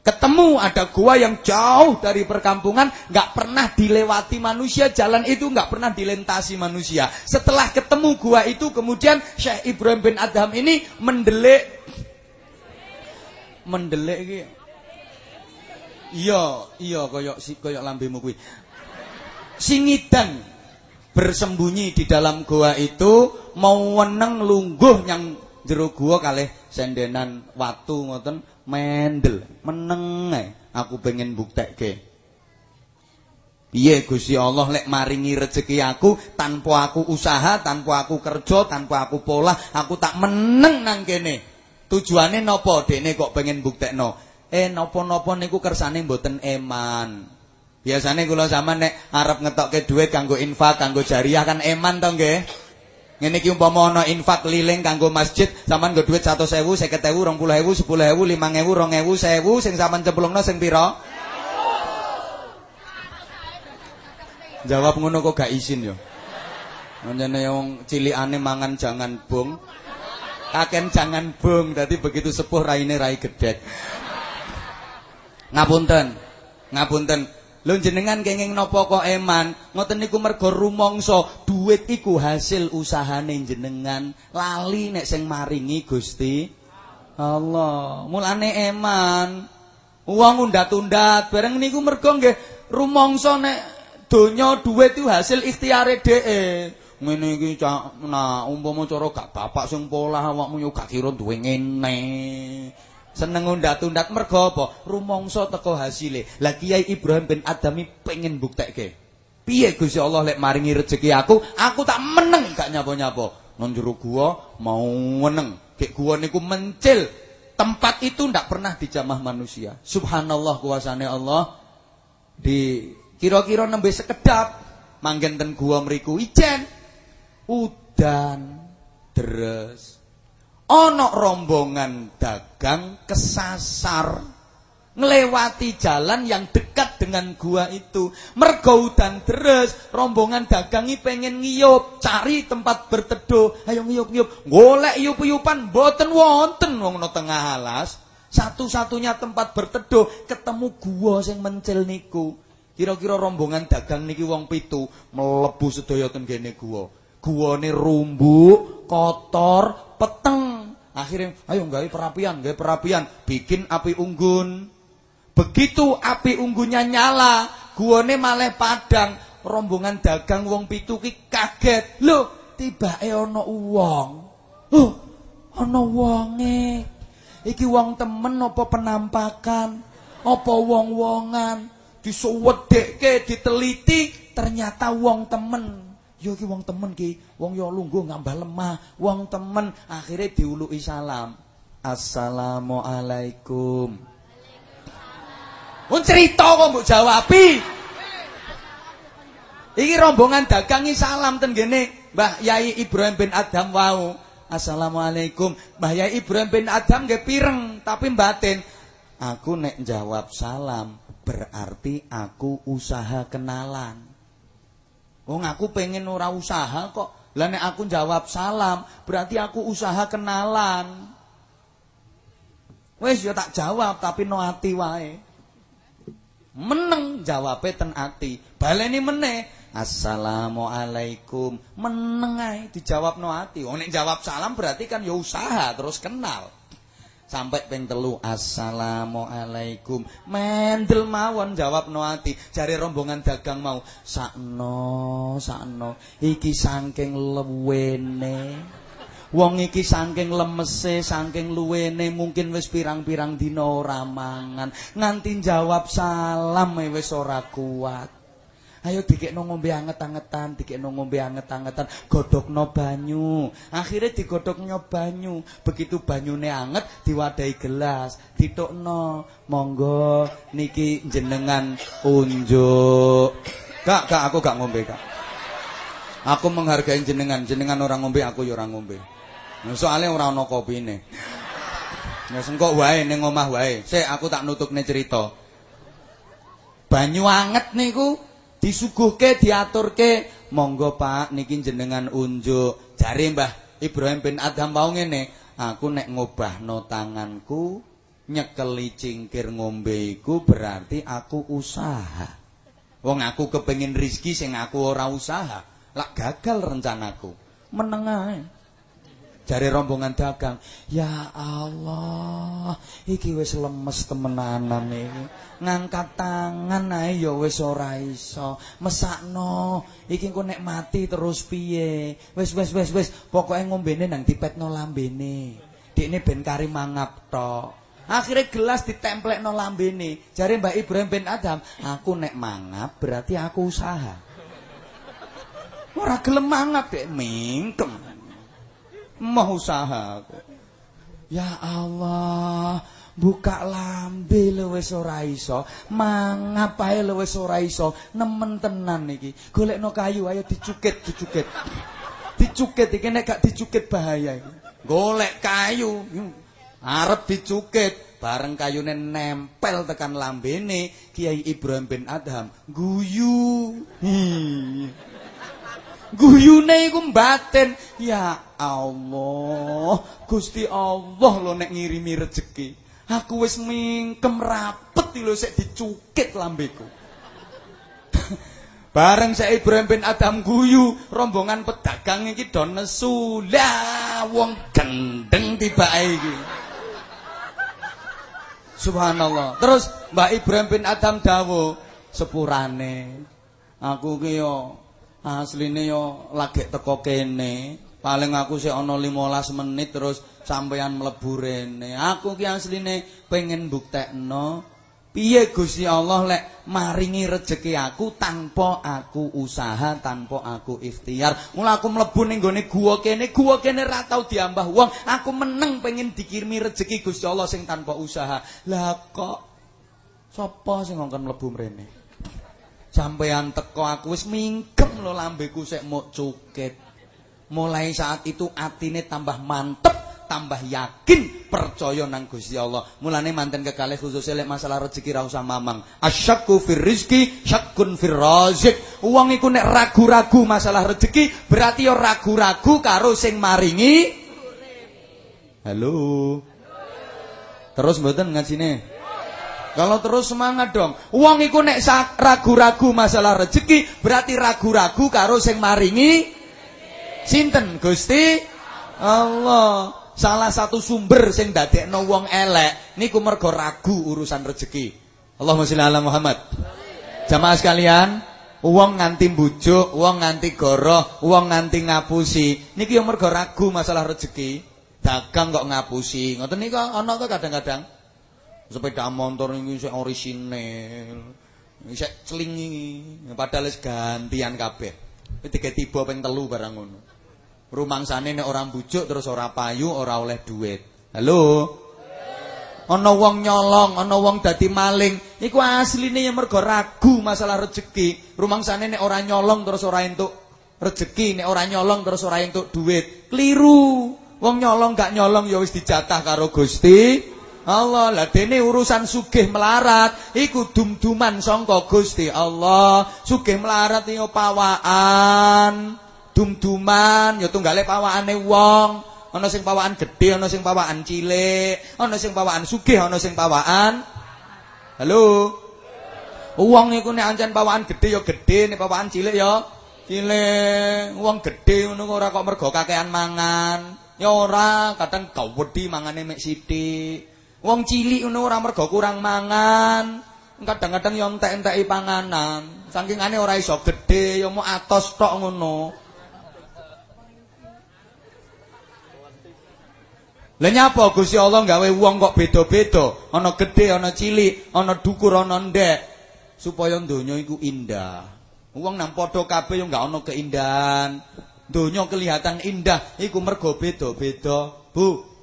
Ketemu ada gua yang jauh dari perkampungan, nggak pernah dilewati manusia, jalan itu nggak pernah dilintasi manusia. Setelah ketemu gua itu, kemudian Syekh Ibrahim bin Adham ini mendelik mendelik iki. Iya, iya kaya si kaya lambemu kuwi. Singidan bersembunyi di dalam goa itu mau weneng lungguh yang jero goa kalih sendenan watu ngoten mendel meneng aku pengen buktekke Piye Gusti Allah lek maringi rezeki aku tanpa aku usaha, tanpa aku kerja, tanpa aku pola, aku tak meneng nang kene. Tujuane napa dekne kok pengen buktekno? Eh napa-napa niku kersane mboten eman. Biasane kula zaman nek arep ngetokke dhuwit kanggo infak, kanggo jariah kan eman to nggih. Ngene iki umpama ana infak liling kanggo masjid, sampean nggo dhuwit 100.000, 50.000, 20.000, 10.000, 5.000, 2.000, 1.000 sing sampean cemplungno sing pira? Jawab ngono kok gak izin yo. Menjane wong cilikane mangan jangan bong. Kaken jangan bung, dadi begitu sepuh raine rai gedhet. Ngapunten. Ngapunten. Lho jenengan kenging kok eman? Ngoten niku mergo rumangsa duit iku hasil usahane jenengan. Lali nek sing maringi Gusti Allah. Mulane eman. Uang undat-undat bareng niku mergo nggih rumangsa nek donya duit itu hasil ikhtiare dhek ngene iki nah umpama cara gak bapak sing polah awakmu yo gak kira duwe ngene seneng undat-undat mergo apa? Rumangsa teko hasile. Lah Kiai Ibrahim bin Adami pengen buktekke piye Gusti Allah lek maringi rezeki aku? Aku tak meneng gak nyapa-nyapa nang jero gua mau meneng gek gua niku mencil. Tempat itu ndak pernah dijamah manusia. Subhanallah kuasane Allah. Di kira-kira nembe sekedap manggen ten gua mriku ijen. Udan deres. Ana rombongan dagang kesasar. Ngelewati jalan yang dekat dengan gua itu. Mergo udan deres rombongan dagangi pengen ngiyup cari tempat berteduh. Ayo ngiyup-ngiyup. Golek yup-yupan boten wonten wong no tengah alas. Satu-satunya tempat berteduh ketemu gua sing mencil niku. Kira-kira rombongan dagang niki wong pitu melebu sedaya ten kene gua. Guwane rumbuk, kotor, peteng. Akhirnya, ayo gawe perapian, gawe perapian, bikin api unggun. Begitu api unggunya nyala, guone malah padang, rombongan dagang wong pitu ki kaget. Lho, tibake ana wong. Oh, ana wonge. Iki wong temen apa penampakan? Apa wong-wongan? Disuwedekke, diteliti, ternyata wong temen. Yo ki wong temen ki, wong yo lungguh ngambah lemah, wong temen akhirnya diuluki salam. Assalamualaikum. Mun cerita kok mbok jawabi. Iki rombongan dagangi salam ten gene Mbah Yai Ibrahim bin Adam wau. Assalamualaikum. Mbah Yai Ibrahim bin Adam nggih pireng tapi batin. Aku nek jawab salam berarti aku usaha kenalan. Wong aku pengen ora usaha kok. Lah nek aku jawab salam berarti aku usaha kenalan. Wes ya tak jawab tapi no ati wae. Meneng jawabe ten ati. Baleni meneh. Assalamualaikum. Meneng ae dijawabno ati. Wong nek jawab salam berarti kan ya usaha terus kenal. Sampai ping telu Assalamualaikum. Mendel mawon jawab no ati. Jari rombongan dagang mau Sakno, sakno Iki sangking lewene. Wong iki saking lemese, saking luwene mungkin wis pirang-pirang dina ora mangan, nganti jawab salam wis ora kuat. Ayo dikekno ngombe anget-angetan, dikekno ngombe anget-angetan, godhokno banyu. Akhire digodhokno banyu. Begitu banyune anget, diwadahi gelas, ditukno. Monggo niki jenengan unjuk. Kak, kak aku gak ngombe, Kak. Aku menghargai jenengan, jenengan orang ngombe, aku ya orang ngombe. Soale ora ana kopine. Wis engko wae ning omah wae. Sik aku tak nutupne cerita. Banyu anget niku disuguhke diaturke, monggo Pak niki jenengan unjuk. Jare Mbah Ibrahim bin Adham wau ngene, aku nek ngobahno tanganku nyekeli cingkir ngombe iku berarti aku usaha. Wong aku kepengin rizki sing aku ora usaha, lak gagal rencanaku. Meneng ae. Jare rombongan dagang, "Ya Allah, iki wis lemes temenanan iki. Ngangkat tangan ae ya wis ora iso. Mesakno, iki engko nek mati terus piye? Wis wis wis wis, pokoke ngombene nang dipetno lambene. Dikne ben kari mangap tok." Akhirnya gelas ditemplekno lambene. Jare Mbak Ibrahim bin Adam, "Aku nek mangap berarti aku usaha." Ora gelem mangap, Dek, mingkem. Mau usaha. Ya Allah, buka lambe le wis ora iso, mangap ae le wis ora iso, nemen tenan iki. Golekno kayu ayo dicukit, dicukit. Dicukit iki nek gak dicukit bahaya iki. Golek kayu, arep dicukit, bareng kayune nempel tekan lambene Kiai Ibrahim bin Adham guyu. Hmm. Guyune iku batin. Ya Allah, Gusti Allah lho nek ngirimi rejeki. Aku wis mingkem rapet lho sik dicukit lambeku. Bareng saya Ibrahim bin Adam guyu, rombongan pedagang iki do nesu. Wong gendeng tibake iki. Subhanallah. Terus Mbak Ibrahim bin Adam dawuh, sepurane aku ki Asline yo lagi teko kene. Paling aku sik ana 15 menit terus sampeyan mlebu rene. Aku ki asline pengen buktekno piye Gusti Allah lek maringi rejeki aku tanpa aku usaha, tanpa aku ikhtiar. Mula aku mlebu ning gone gua kene, gua kene ra tau diambah wong. Aku meneng pengen dikirimi rejeki Gusti Allah sing tanpa usaha. Lah kok sapa sing ngongkon mlebu mrene? Sampean teko aku wis mingkem lho lambeku sik mok cukit. Mulai saat itu atine tambah mantep, tambah yakin percaya nang Gusti Allah. Mulane manten kekalih khusus lek masalah rezeki ra usah mamang. Asyakku fir rizki, syakkun fir razik. Wong iku nek ragu-ragu masalah rezeki, berarti yo ragu-ragu karo sing maringi. Halo. Terus mboten ngajine? Kalau terus semangat dong. Uang iku nek ragu-ragu masalah rezeki, berarti ragu-ragu karo sing maringi sinten Gusti Allah. Salah satu sumber sing dadekno wong elek niku mergo ragu urusan rezeki. Allahumma sholli ala Muhammad. Jamaah sekalian, Uang nganti bujuk, uang nganti goroh, uang nganti ngapusi. Niki yang mergo ragu masalah rezeki. Dagang kok ngapusi. Ngoten niku ana to kadang-kadang. Sepeda motor ini sik orisinil. Sik celingi. Padahal wis gantian kabeh. Tiga tiba ping telu barang ngono. Rumangsane nek orang bujuk terus ora payu, ora oleh duit. Halo? ana wong nyolong, ana wong dadi maling, iku asline ya mergo ragu masalah rezeki. Rumangsane nek ora nyolong terus ora entuk rezeki, nek ora nyolong terus ora entuk duit. Kliru. Wong nyolong gak nyolong ya wis dijatah karo Gusti Allah. Lah dene urusan sugih melarat iku dum-duman sangka Gusti Allah. Sugih melarat iki pawaan. Dum-duman ya tunggale pawakane wong. ana sing pawaan gedhe, ana sing pawaan cilik, ana sing pawaan sugih, ana sing pawaan Halo. Wong iku nek ancen pawaan gedhe ya gedhe, nek pawaan cilik ya cilik. Wong gedhe ngono ora kok mergo kakean mangan. Ya ora, kadang gawedhi mangane mek sithik. Wong cilik ngono ora mergo kurang mangan. Kadang-kadang ya entek-enteki panganan. Sangkingane ora iso gedhe, ya mau atos tok ngono. Lah nyapa Gusti Allah gawe wong kok beda-beda, ana gedhe, ana cilik, ana dukur, ana ndek, supaya donya iku indah. Wong nang padha kabeh yo enggak ana keindahan. Donya kelihatan indah iku mergo beda-beda. Bu.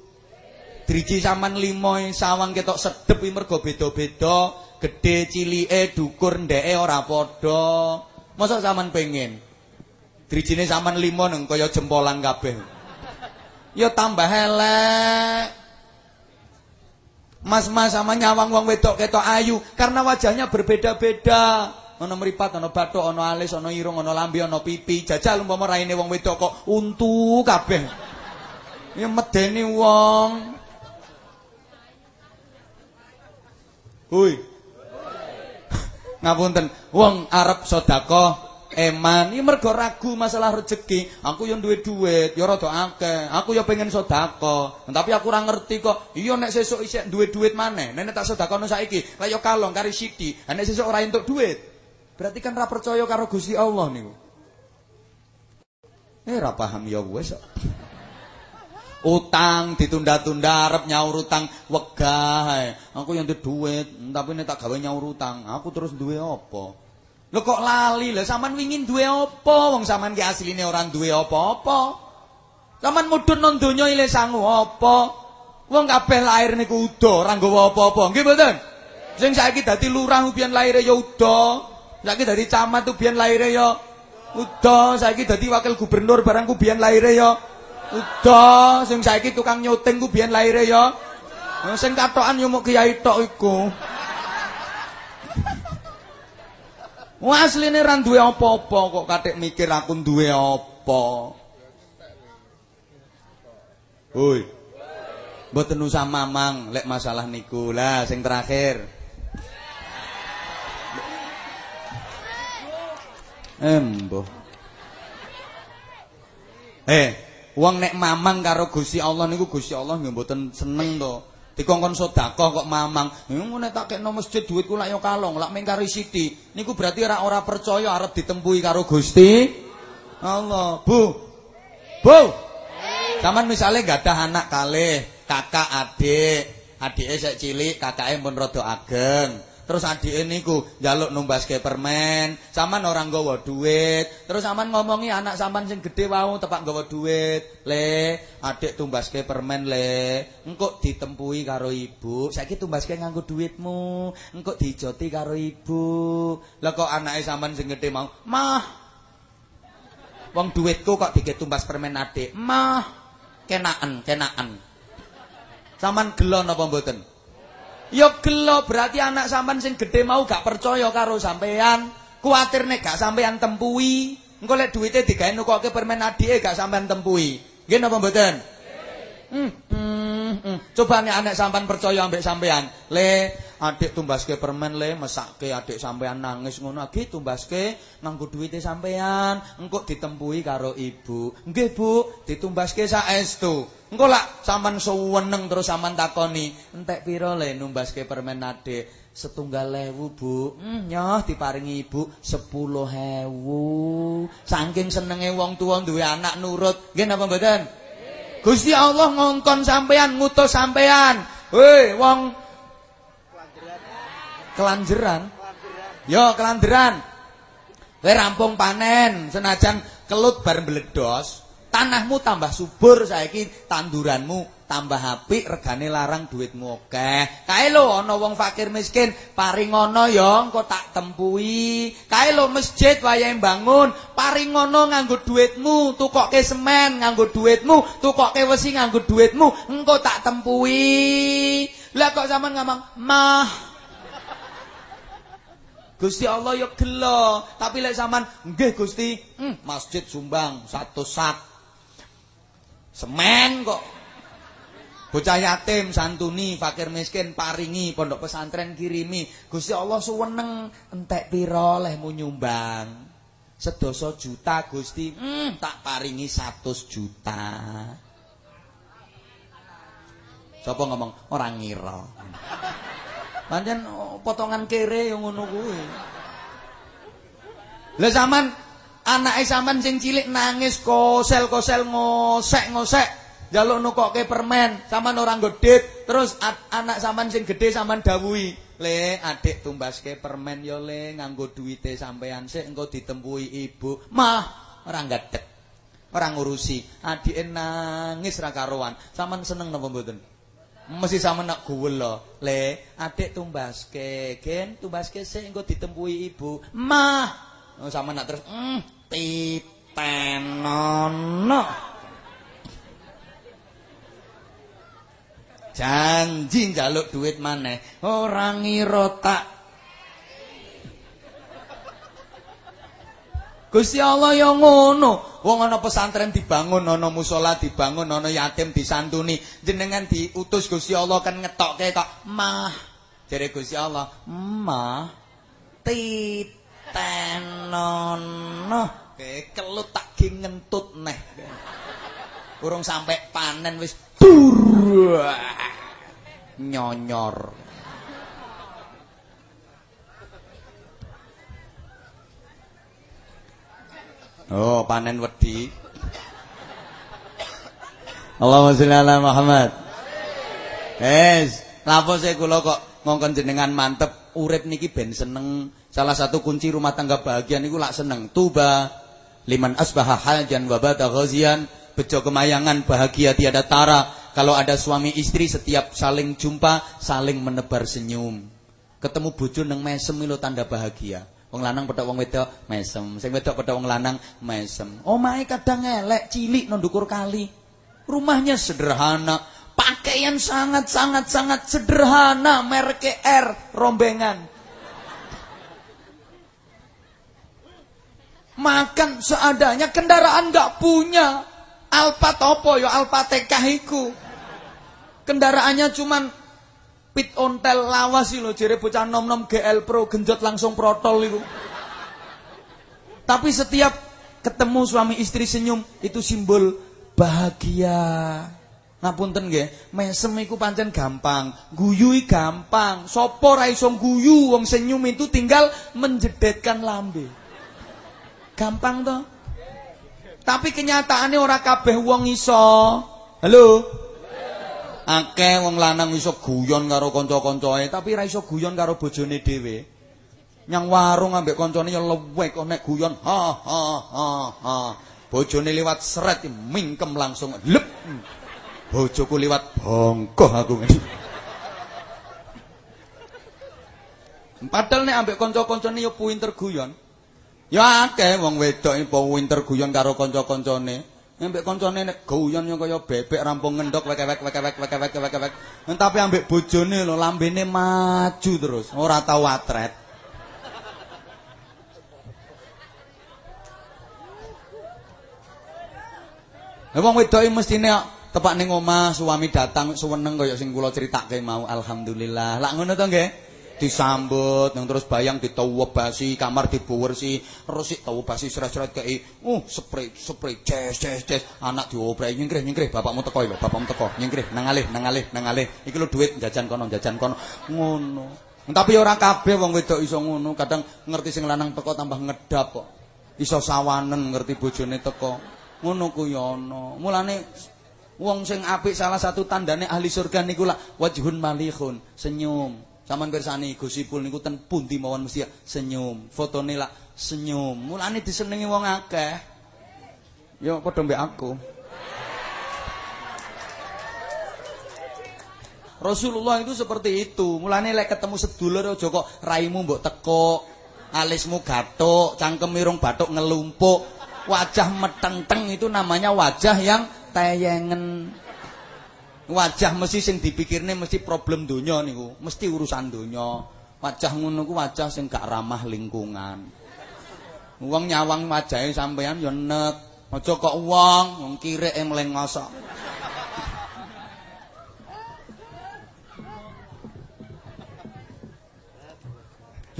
Driji saman limo sawang ketok sedep iki mergo beda-beda, gedhe, cilike, dukur, ndeke ora padha. Mosok sampean pengen drijine saman limo nang kaya jempolan kabeh. ya tambah elek. Mas-mas sama nyawang wong wedok ketok ayu karena wajahnya berbeda-beda. Ana mripat, ana bathuk, ana alis, ana irung, ana lambe, ana pipi. Jajal umpama raine wong wedok kok untu kabeh. Ya medeni wong. Hui. Ngapunten, wong arep sedekah eman. Iki mergo ragu masalah rezeki. Aku yang duwe duit, ya rada akeh. Aku ya pengen sedekah. Tapi aku ora ngerti kok. Iya nek sesuk isih duwe duit maneh. Nek tak sedekahno saiki, kaya ya kalong kari sithik. Nek sesuk ora entuk duit. Berarti kan ra percaya karo Gusti Allah niku. Eh ra paham ya wis. Utang ditunda-tunda arep nyaur utang wegah. Aku yang duit, tapi nek tak gawe nyaur utang, aku terus duwe apa? Lho kok lali lho sampean wingin duwe apa wong sampean ki asline ora duwe apa-apa. Sampean mudhun nang donya ile sangu apa? Wong kabeh lahir niku uda ora nggawa apa-apa. Nggih mboten? Sing saiki dadi lurah ubiyen lahire ya uda. Saiki dadi camat ubiyen lahire ya uda. Saiki dadi wakil gubernur barang ku biyen lahire ya uda. Sing saiki tukang nyuting ku biyen lahire ya. Sing katokan yo muk kiai tok iku. Wah asline ra duwe apa-apa kok katik mikir aku duwe apa. Hoi. Mboten usah mamang lek masalah niku. Lah sing terakhir. Embo. Eh, wong nek mamang karo Gusti Allah niku Gusti Allah nggih mboten seneng to. dikongkon sedekah kok mamang. Ngene tak kekno masjid dhuwitku lak yo kalong lak mengkari siti. Niku berarti ora ora percaya arep ditempuhi karo Gusti Allah. Bu. Bu. Taman misalnya gak ada anak kalih kakak adik. Adike sik cilik kakake pun rada ageng Terus adik niku njaluk numbaske permen, sampean orang nggawa duit. Terus sampean ngomongi anak sampean sing gedhe wau tepak nggawa duit. Le, adik tumbaske permen le. Engko ditempuhi karo ibu. Saiki tumbaske nganggo duitmu. Engko dijoti karo ibu. Lah kok anake sampean sing gedhe mau, "Mah, wong duitku kok dikek tumbas permen adik." "Mah, kenaken, kenaken." Sampean gelo napa mboten? Ya gelo berarti anak sampean sing gede mau gak percaya karo sampean. Kuatir nek gak sampean tempui. Engko lek duwite digawe nukoke permen adike gak sampean tempui. Nggih napa mboten? Hmm, hmm, Mm Coba nek anak sampean percaya ambek sampean, le adik tumbaske permen le mesake adik sampean nangis ngono. Lagi tumbaske nganggo duwite sampean, engko ditempuhi karo ibu. Nggih Bu, ditumbaske saestu. Engko lak sampean suweneng terus sampean takoni, entek pira le numbaske permen adik? setunggal lewu bu. Hmm, nyoh diparingi ibu sepuluh hewu saking senenge wong tua duwe anak nurut. Gini apa mboten Gusti Allah ngongkon sampean ngutus sampean. Woi wong. Kelanjeran? Yo kelanjeran. Kowe rampung panen senajan kelut bar mbledos tanahmu tambah subur saiki tanduranmu tambah apik regane larang duitmu akeh. Kae lho ana wong fakir miskin paringono ya engko tak tempuhi. Kae lho masjid wayahe bangun paringono nganggo duitmu, tukokke semen nganggo duitmu, tukokke wesi nganggo duitmu, engko tak tempuhi. Lah kok sampean ngomong, "Mah, Gusti Allah ya gelo, tapi lek sampean nggih Gusti, hmm, masjid sumbang satu sak. Semen kok Bocah yatim santuni, fakir miskin paringi, pondok pesantren kirimi. Gusti Allah suweneng entek pira lehmu nyumbang. Sedoso juta Gusti, hmm, tak paringi 100 juta. Sapa ngomong orang ngira. Pancen oh, potongan kere yang ngono kuwi. Lah zaman anake sampean sing cilik nangis kosel-kosel ngosek-ngosek jaluk nukokke permen, sampean orang godit, terus anak sampean sing gede sampean dawuhi, "Le, adik tumbaske permen yo le, nganggo duwite sampean sik engko ditempuhi ibu." Mah, ora gedek. Ora ngurusi. Adike nangis ra karuan. Sampean seneng napa mboten? Mesti sampean nak guwel lo. Le, adik tumbaske, gen tumbaske sik engko ditempuhi ibu. Mah, oh, sampean nak terus, "Mm, titenono." Janji njaluk duit maneh ora ngira tak Gusti Allah ya ngono. Wong ana pesantren dibangun, ana musala dibangun, ana yatim disantuni. Jenengan diutus Gusti Allah kan ngetokke kok mah. Jare Gusti Allah, "Mah titenono." Ke kelut tak ngentut neh. Urung sampai panen wis nyonyor. Oh panen wedi. Allahumma sholli ala Muhammad. Lapo saya kula kok ngongkon jenengan mantep. Urip niki ben seneng. Salah satu kunci rumah tangga bahagia niku lak seneng. Tuba liman asbaha hajan wa bata ghazian bejo kemayangan bahagia tiada tara. Kalau ada suami istri setiap saling jumpa saling menebar senyum. Ketemu bojo neng mesem lo tanda bahagia. Wong lanang pedok wong wedok mesem. Sing wedok pedok wong lanang mesem. Omahe kadang elek cilik nondukur kali. Rumahnya sederhana. Pakaian sangat sangat sangat sederhana. Merek R rombengan. Makan seadanya kendaraan nggak punya Alfa topo ya Alfa TK. Kendaraannya cuman pit ontel lawas sih lo jere bocah nom-nom GL Pro genjot langsung protol itu. Tapi setiap ketemu suami istri senyum itu simbol bahagia. Ngapunten nggih, mesem iku pancen gampang, guyui gampang. Sopo ra iso guyu wong senyum itu tinggal menjedetkan lambe. Gampang toh? Tapi kenyataannya ora kabeh wong iso. Halo? Akeh wong lanang iso guyon karo kanca-kancane, tapi ora iso guyon karo bojone dhewe. Nyang warung ambek kancane ya lewek kok nek guyon ha ha ha ha. Bojone liwat seret mingkem langsung lep. Bojoku liwat bongkoh aku ngene. Padahal nek ambek kanca-kancane ya pinter guyon. Ya akeh wong wedok iki winter guyon karo kanca-kancane. Ambek kancane nek guyon yo kaya bebek rampung ngendok wek-wek wek-wek wek-wek wek-wek. Tapi ambek bojone lho lambene maju terus, ora tau atret. Lah wong wedok iki mestine tepak ning omah suami datang suweneng kaya sing kula critake mau alhamdulillah. Lah ngono to nggih? Disambut nang terus bayang ditawabasi kamar dibuwersi resik tawabasi seret-seret kei. Uh spray spray ces ces ces anak diobrai nyingkrih nyingkrih bapakmu teko lho bapakmu teko. Nyingkrih nang alih nang alih nang iki duit jajan kono jajan kono. Ngono. Tapi ora kabeh wong wedok iso ngono. Kadang ngerti sing lanang teko tambah ngedap kok. Iso sawanen ngerti bojone teko. Ngono ku ya ana. Mulane wong sing apik salah satu tandane ahli surga niku lak wajhun malihun senyum Saman pirsani gosipul niku ten pundi mawon mesti senyum, fotone lak senyum. Mulane disenengi wong akeh. Yo padha mbek aku. Rasulullah itu seperti itu. Mulane lek ketemu sedulur aja kok raimu mbok teko, alismu gathuk, cangkem irung bathuk ngelumpuk, wajah meteng-teng itu namanya wajah yang tayengen. Wajah mesti sing dipikirne mesti problem donya niku, mesti urusan donya. Wajah ngono ku wajah sing gak ramah lingkungan. Wong nyawang wajahe sampean ya nek, aja kok wong wong kirike mleng ngosok.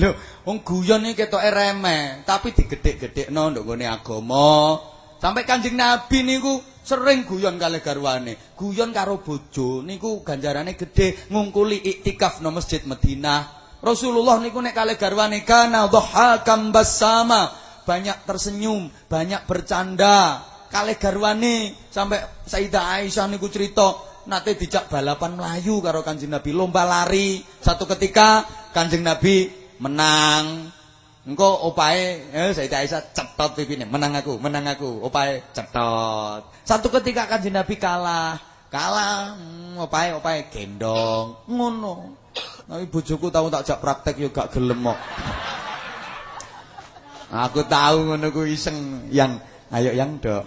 Lho, wong guyon iki ketoke remeh, tapi digedhek-gedhekno nduk nggone agama. Sampai Kanjeng Nabi niku sering guyon kali garwane. Guyon karo bojo niku ganjarane gede ngungkuli iktikaf no Masjid Madinah. Rasulullah niku nek kali garwane kana dhahakam basama, banyak tersenyum, banyak bercanda. Kali garwane sampai Sayyidah Aisyah niku cerita nate dijak balapan Melayu karo Kanjeng Nabi lomba lari. Satu ketika Kanjeng Nabi menang Engko opae eh Sayyidah Aisyah cetot pipine, menang aku, menang aku, opae cetot. Satu ketika Kanjeng Nabi kalah, kalah, hmm, opae opae gendong, ngono. Tapi bojoku tahu tak jak praktek yo gak gelem. Aku tahu ngono ku iseng yang ayo yang dok.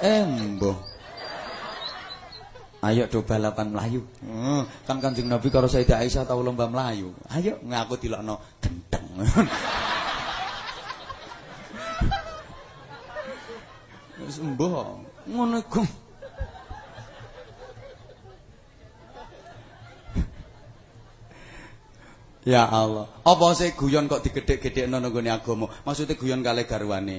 Eh, Ayo do balapan Melayu. Hmm, kan Kanjeng Nabi karo Sayyidah Aisyah tahu lomba Melayu. Ayo ngaku dilokno gendeng. Wis mbuh ngono iku. Ya Allah, apa sih guyon kok digedhek-gedhekno nang agama? Maksudnya guyon kali garwane.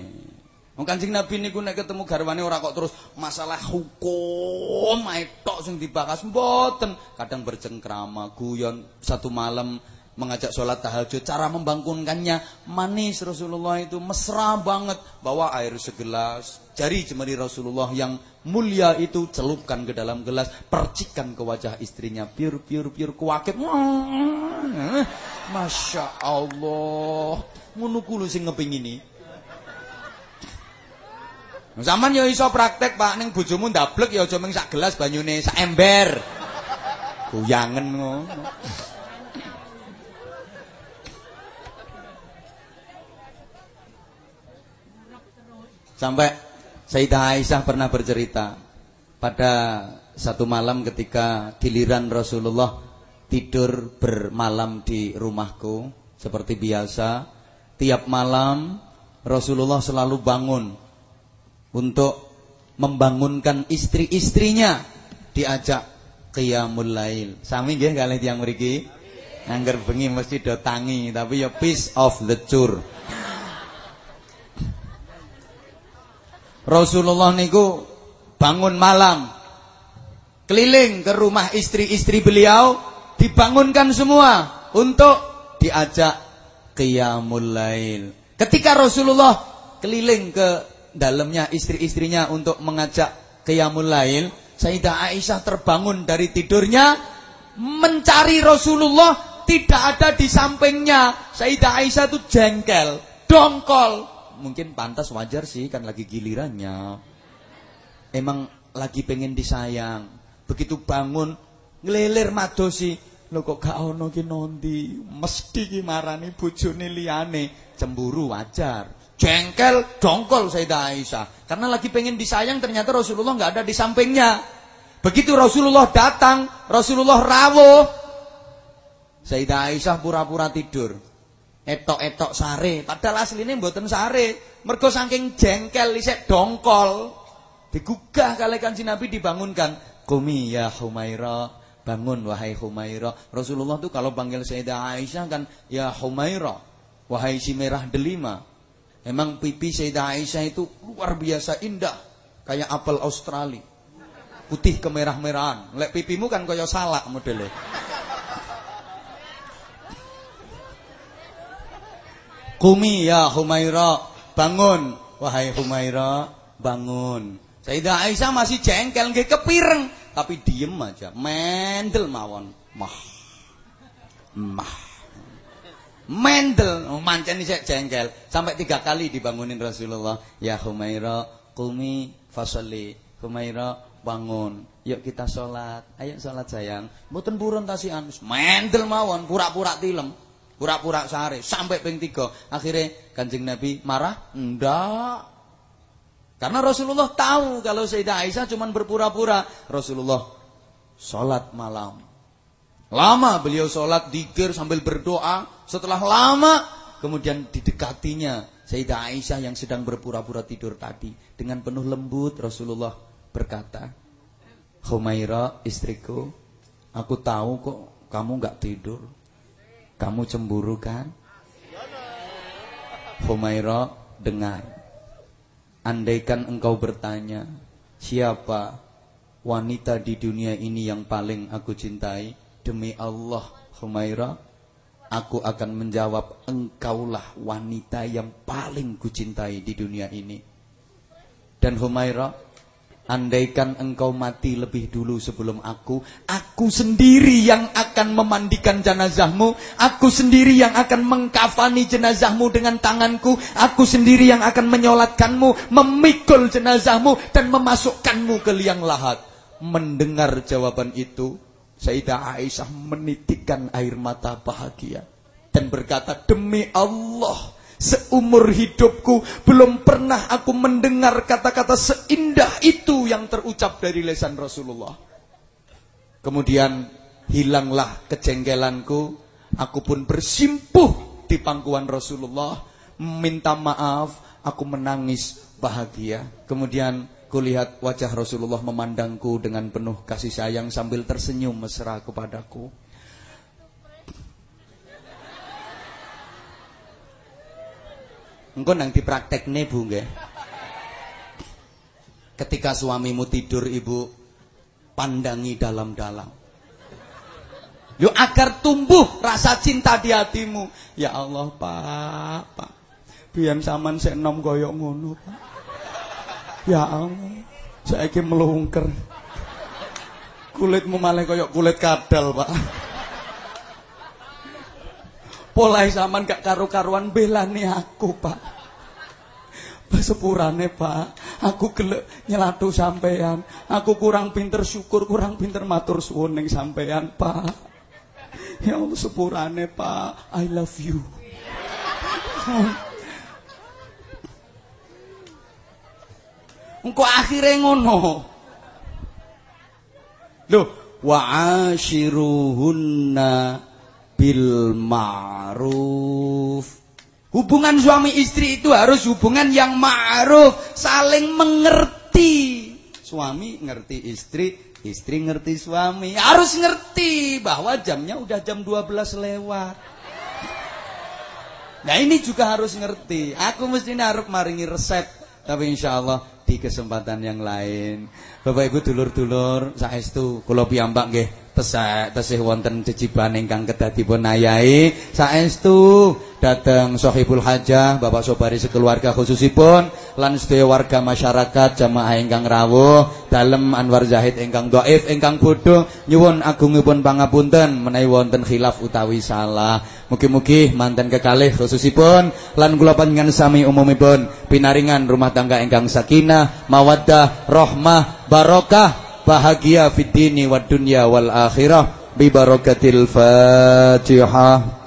Wong Kanjeng Nabi niku nek ketemu garwane ora kok terus masalah hukum ae tok sing dibahas mboten. Kadang bercengkrama, guyon satu malam mengajak sholat tahajud, cara membangunkannya manis Rasulullah itu mesra banget, bawa air segelas, jari jemari Rasulullah yang mulia itu celupkan ke dalam gelas, percikan ke wajah istrinya, piur piur piur kuakit, masya Allah, ngono kulo sing ngepingini. Zaman yo iso praktek Pak ning bojomu ndablek aja mung sak gelas banyune sak ember. Goyangen ngono. Sampai Sayyidah Aisyah pernah bercerita pada satu malam ketika giliran Rasulullah tidur bermalam di rumahku seperti biasa, tiap malam Rasulullah selalu bangun untuk membangunkan istri-istrinya diajak qiyamul lail. Sami nggih kalih tiyang mriki? Angger bengi mesti do tangi, tapi ya piece of the cur. Rasulullah niku bangun malam keliling ke rumah istri-istri beliau dibangunkan semua untuk diajak qiyamul lail. Ketika Rasulullah keliling ke dalamnya istri-istrinya untuk mengajak qiyamul lail, Sayyidah Aisyah terbangun dari tidurnya mencari Rasulullah tidak ada di sampingnya. Sayyidah Aisyah itu jengkel, dongkol. Mungkin pantas wajar sih kan lagi gilirannya. Emang lagi pengen disayang. Begitu bangun ngelilir madosi, Lho kok gak ono ki nondi? Mesti ki marani bojone liyane. Cemburu wajar jengkel, dongkol Sayyidah Aisyah. Karena lagi pengen disayang ternyata Rasulullah nggak ada di sampingnya. Begitu Rasulullah datang, Rasulullah rawuh. Sayyidah Aisyah pura-pura tidur. etok-etok sare, padahal asline mboten sare. Mergo saking jengkel isek dongkol. Digugah kali Kanjeng Nabi dibangunkan. Kumi ya Humaira, bangun wahai Humaira. Rasulullah tuh kalau panggil Sayyidah Aisyah kan ya Humaira, wahai si merah delima. Emang pipi Sayyidah Aisyah itu luar biasa indah, kayak apel Australia. Putih kemerah-merahan. Lek pipimu kan kaya salak modelnya. Kumi ya Humaira, bangun. Wahai Humaira, bangun. Sayyidah Aisyah masih jengkel nggih kepireng, tapi diem aja, mendel mawon. Mah. Mah. Mendel, oh, mancen sik jengkel. Sampai tiga kali dibangunin Rasulullah. Ya Humaira, kumi fasalli. Humaira, bangun. Yuk kita sholat. Ayo sholat sayang. Mboten purun tasian. Mendel mawon, pura-pura tilem. Pura-pura sare sampai ping tiga. Akhirnya Kanjeng Nabi marah? Enggak. Karena Rasulullah tahu kalau Sayyidah Aisyah cuma berpura-pura. Rasulullah sholat malam. Lama beliau sholat dikir sambil berdoa. Setelah lama kemudian didekatinya Sayyidah Aisyah yang sedang berpura-pura tidur tadi. Dengan penuh lembut Rasulullah berkata, Humaira istriku, aku tahu kok kamu nggak tidur. Kamu cemburu kan? Humaira dengar. Andaikan engkau bertanya, siapa wanita di dunia ini yang paling aku cintai? Demi Allah, Humaira, aku akan menjawab, engkaulah wanita yang paling kucintai di dunia ini. Dan Humaira, Andaikan engkau mati lebih dulu sebelum aku, aku sendiri yang akan memandikan jenazahmu, aku sendiri yang akan mengkafani jenazahmu dengan tanganku, aku sendiri yang akan menyolatkanmu, memikul jenazahmu dan memasukkanmu ke liang lahat. Mendengar jawaban itu, Sayyidah Aisyah menitikkan air mata bahagia dan berkata, "Demi Allah, Seumur hidupku belum pernah aku mendengar kata-kata seindah itu yang terucap dari lesan Rasulullah. Kemudian hilanglah kejengkelanku, aku pun bersimpuh di pangkuan Rasulullah, minta maaf, aku menangis bahagia. Kemudian kulihat wajah Rasulullah memandangku dengan penuh kasih sayang sambil tersenyum mesra kepadaku. Engko nang dipraktekne Bu nggih. Ketika suamimu tidur Ibu pandangi dalam-dalam. Yo agar tumbuh rasa cinta di hatimu. Ya Allah, Pak, Pak. Biyen sampean sik enom koyo ngono, Pak. Ya Allah, saiki melungker. Kulitmu malah koyo kulit kadal, Pak. Polai zaman gak karu-karuan belani aku, Pak. Sepurane, Pak. Aku gelek nyelatu sampean. Aku kurang pinter syukur, kurang pinter matur suwun ning sampean, Pak. Ya Allah sepurane, Pak. I love you. Engko akhirnya ngono. Loh, wa ashiruhunna bil ma'ruf. Hubungan suami istri itu harus hubungan yang ma'ruf, saling mengerti. Suami ngerti istri, istri ngerti suami. Harus ngerti bahwa jamnya udah jam 12 lewat. Nah ini juga harus ngerti. Aku mesti harus maringi resep. Tapi insya Allah di kesempatan yang lain. Bapak Ibu dulur-dulur, saestu kula piyambak nggih tesih wonten ciciban ingkang kedah dipun ayahi saestu dateng Sohibul Hajah Bapak Sobari sekeluarga khususipun lan sedaya warga masyarakat jamaah ingkang rawuh dalem Anwar Zahid ingkang dhaif ingkang bodho nyuwun agungipun pangapunten menawi wonten khilaf utawi salah. Mugi-mugi manten kekalih khususipun lan kula panjenengan sami umumipun pinaringan rumah tangga ingkang sakinah mawaddah rahmah barokah bahagia fid dini wad dunya wal akhirah. Bi barakatil Fatihah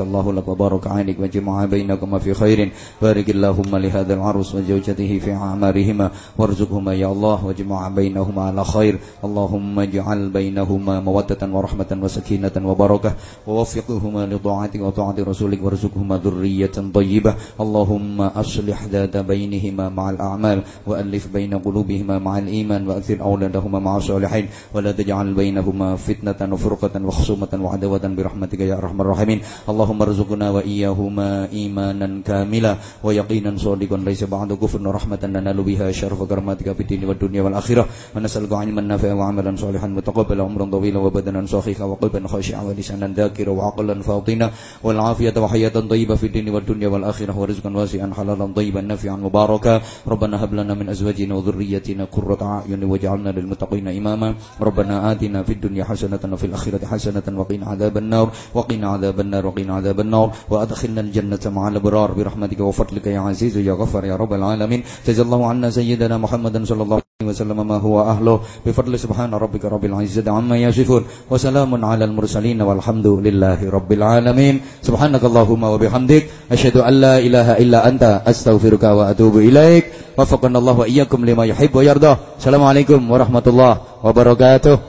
الله لك وبارك عليك وجمع بينكما في خير. بارك اللهم لهذا العروس وزوجته في أعمارهما وارزقهما يا الله وجمع بينهما على خير. اللهم اجعل بينهما مودة ورحمة وسكينة وبركة. ووفقهما لطاعتك وطاعة رسولك. وارزقهما ذرية طيبة. اللهم أصلح ذات بينهما مع الأعمال. وألف بين قلوبهما مع الإيمان. وأثر أولادهما مع الصالحين. ولا تجعل بينهما فتنة وفرقة وخصومة وعدوة برحمتك يا أرحم الراحمين. اللهم ارزقنا وإياهما إيمانا كاملا. ويقينا صادقا ليس بعد. كفر رحمة ننال بها شرف كرماتك في الدين والدنيا والآخرة. ونسألك علما نافعا وعملا صالحا. متقبلا عمرا طويلا وبدنا صحيحا. وقلبا خاشعا ولسانا ذاكرا وعقلا فاطنا. والعافية وحياة طيبة في الدين والدنيا والآخرة. ورزقا واسعا حلالا طيبا نافعا مباركا. ربنا هب لنا من أزواجنا وذريتنا قرة أعين. واجعلنا للمتقين إماما. ربنا آتنا في الدنيا حسنة وفي الآخرة حسنة. وقنا عذاب النار. وقنا عذاب النار. وقنا عذاب النار وأدخلنا الجنة مع الأبرار برحمتك وفضلك يا عزيز يا غفر يا رب العالمين جزا الله عنا سيدنا محمد صلى الله عليه وسلم ما هو أهله بفضل سبحان ربك رب العزة عما يصفون وسلام على المرسلين والحمد لله رب العالمين سبحانك اللهم وبحمدك أشهد أن لا إله إلا أنت أستغفرك وأتوب إليك وفقنا الله وإياكم لما يحب ويرضى السلام عليكم ورحمة الله wabarakatuh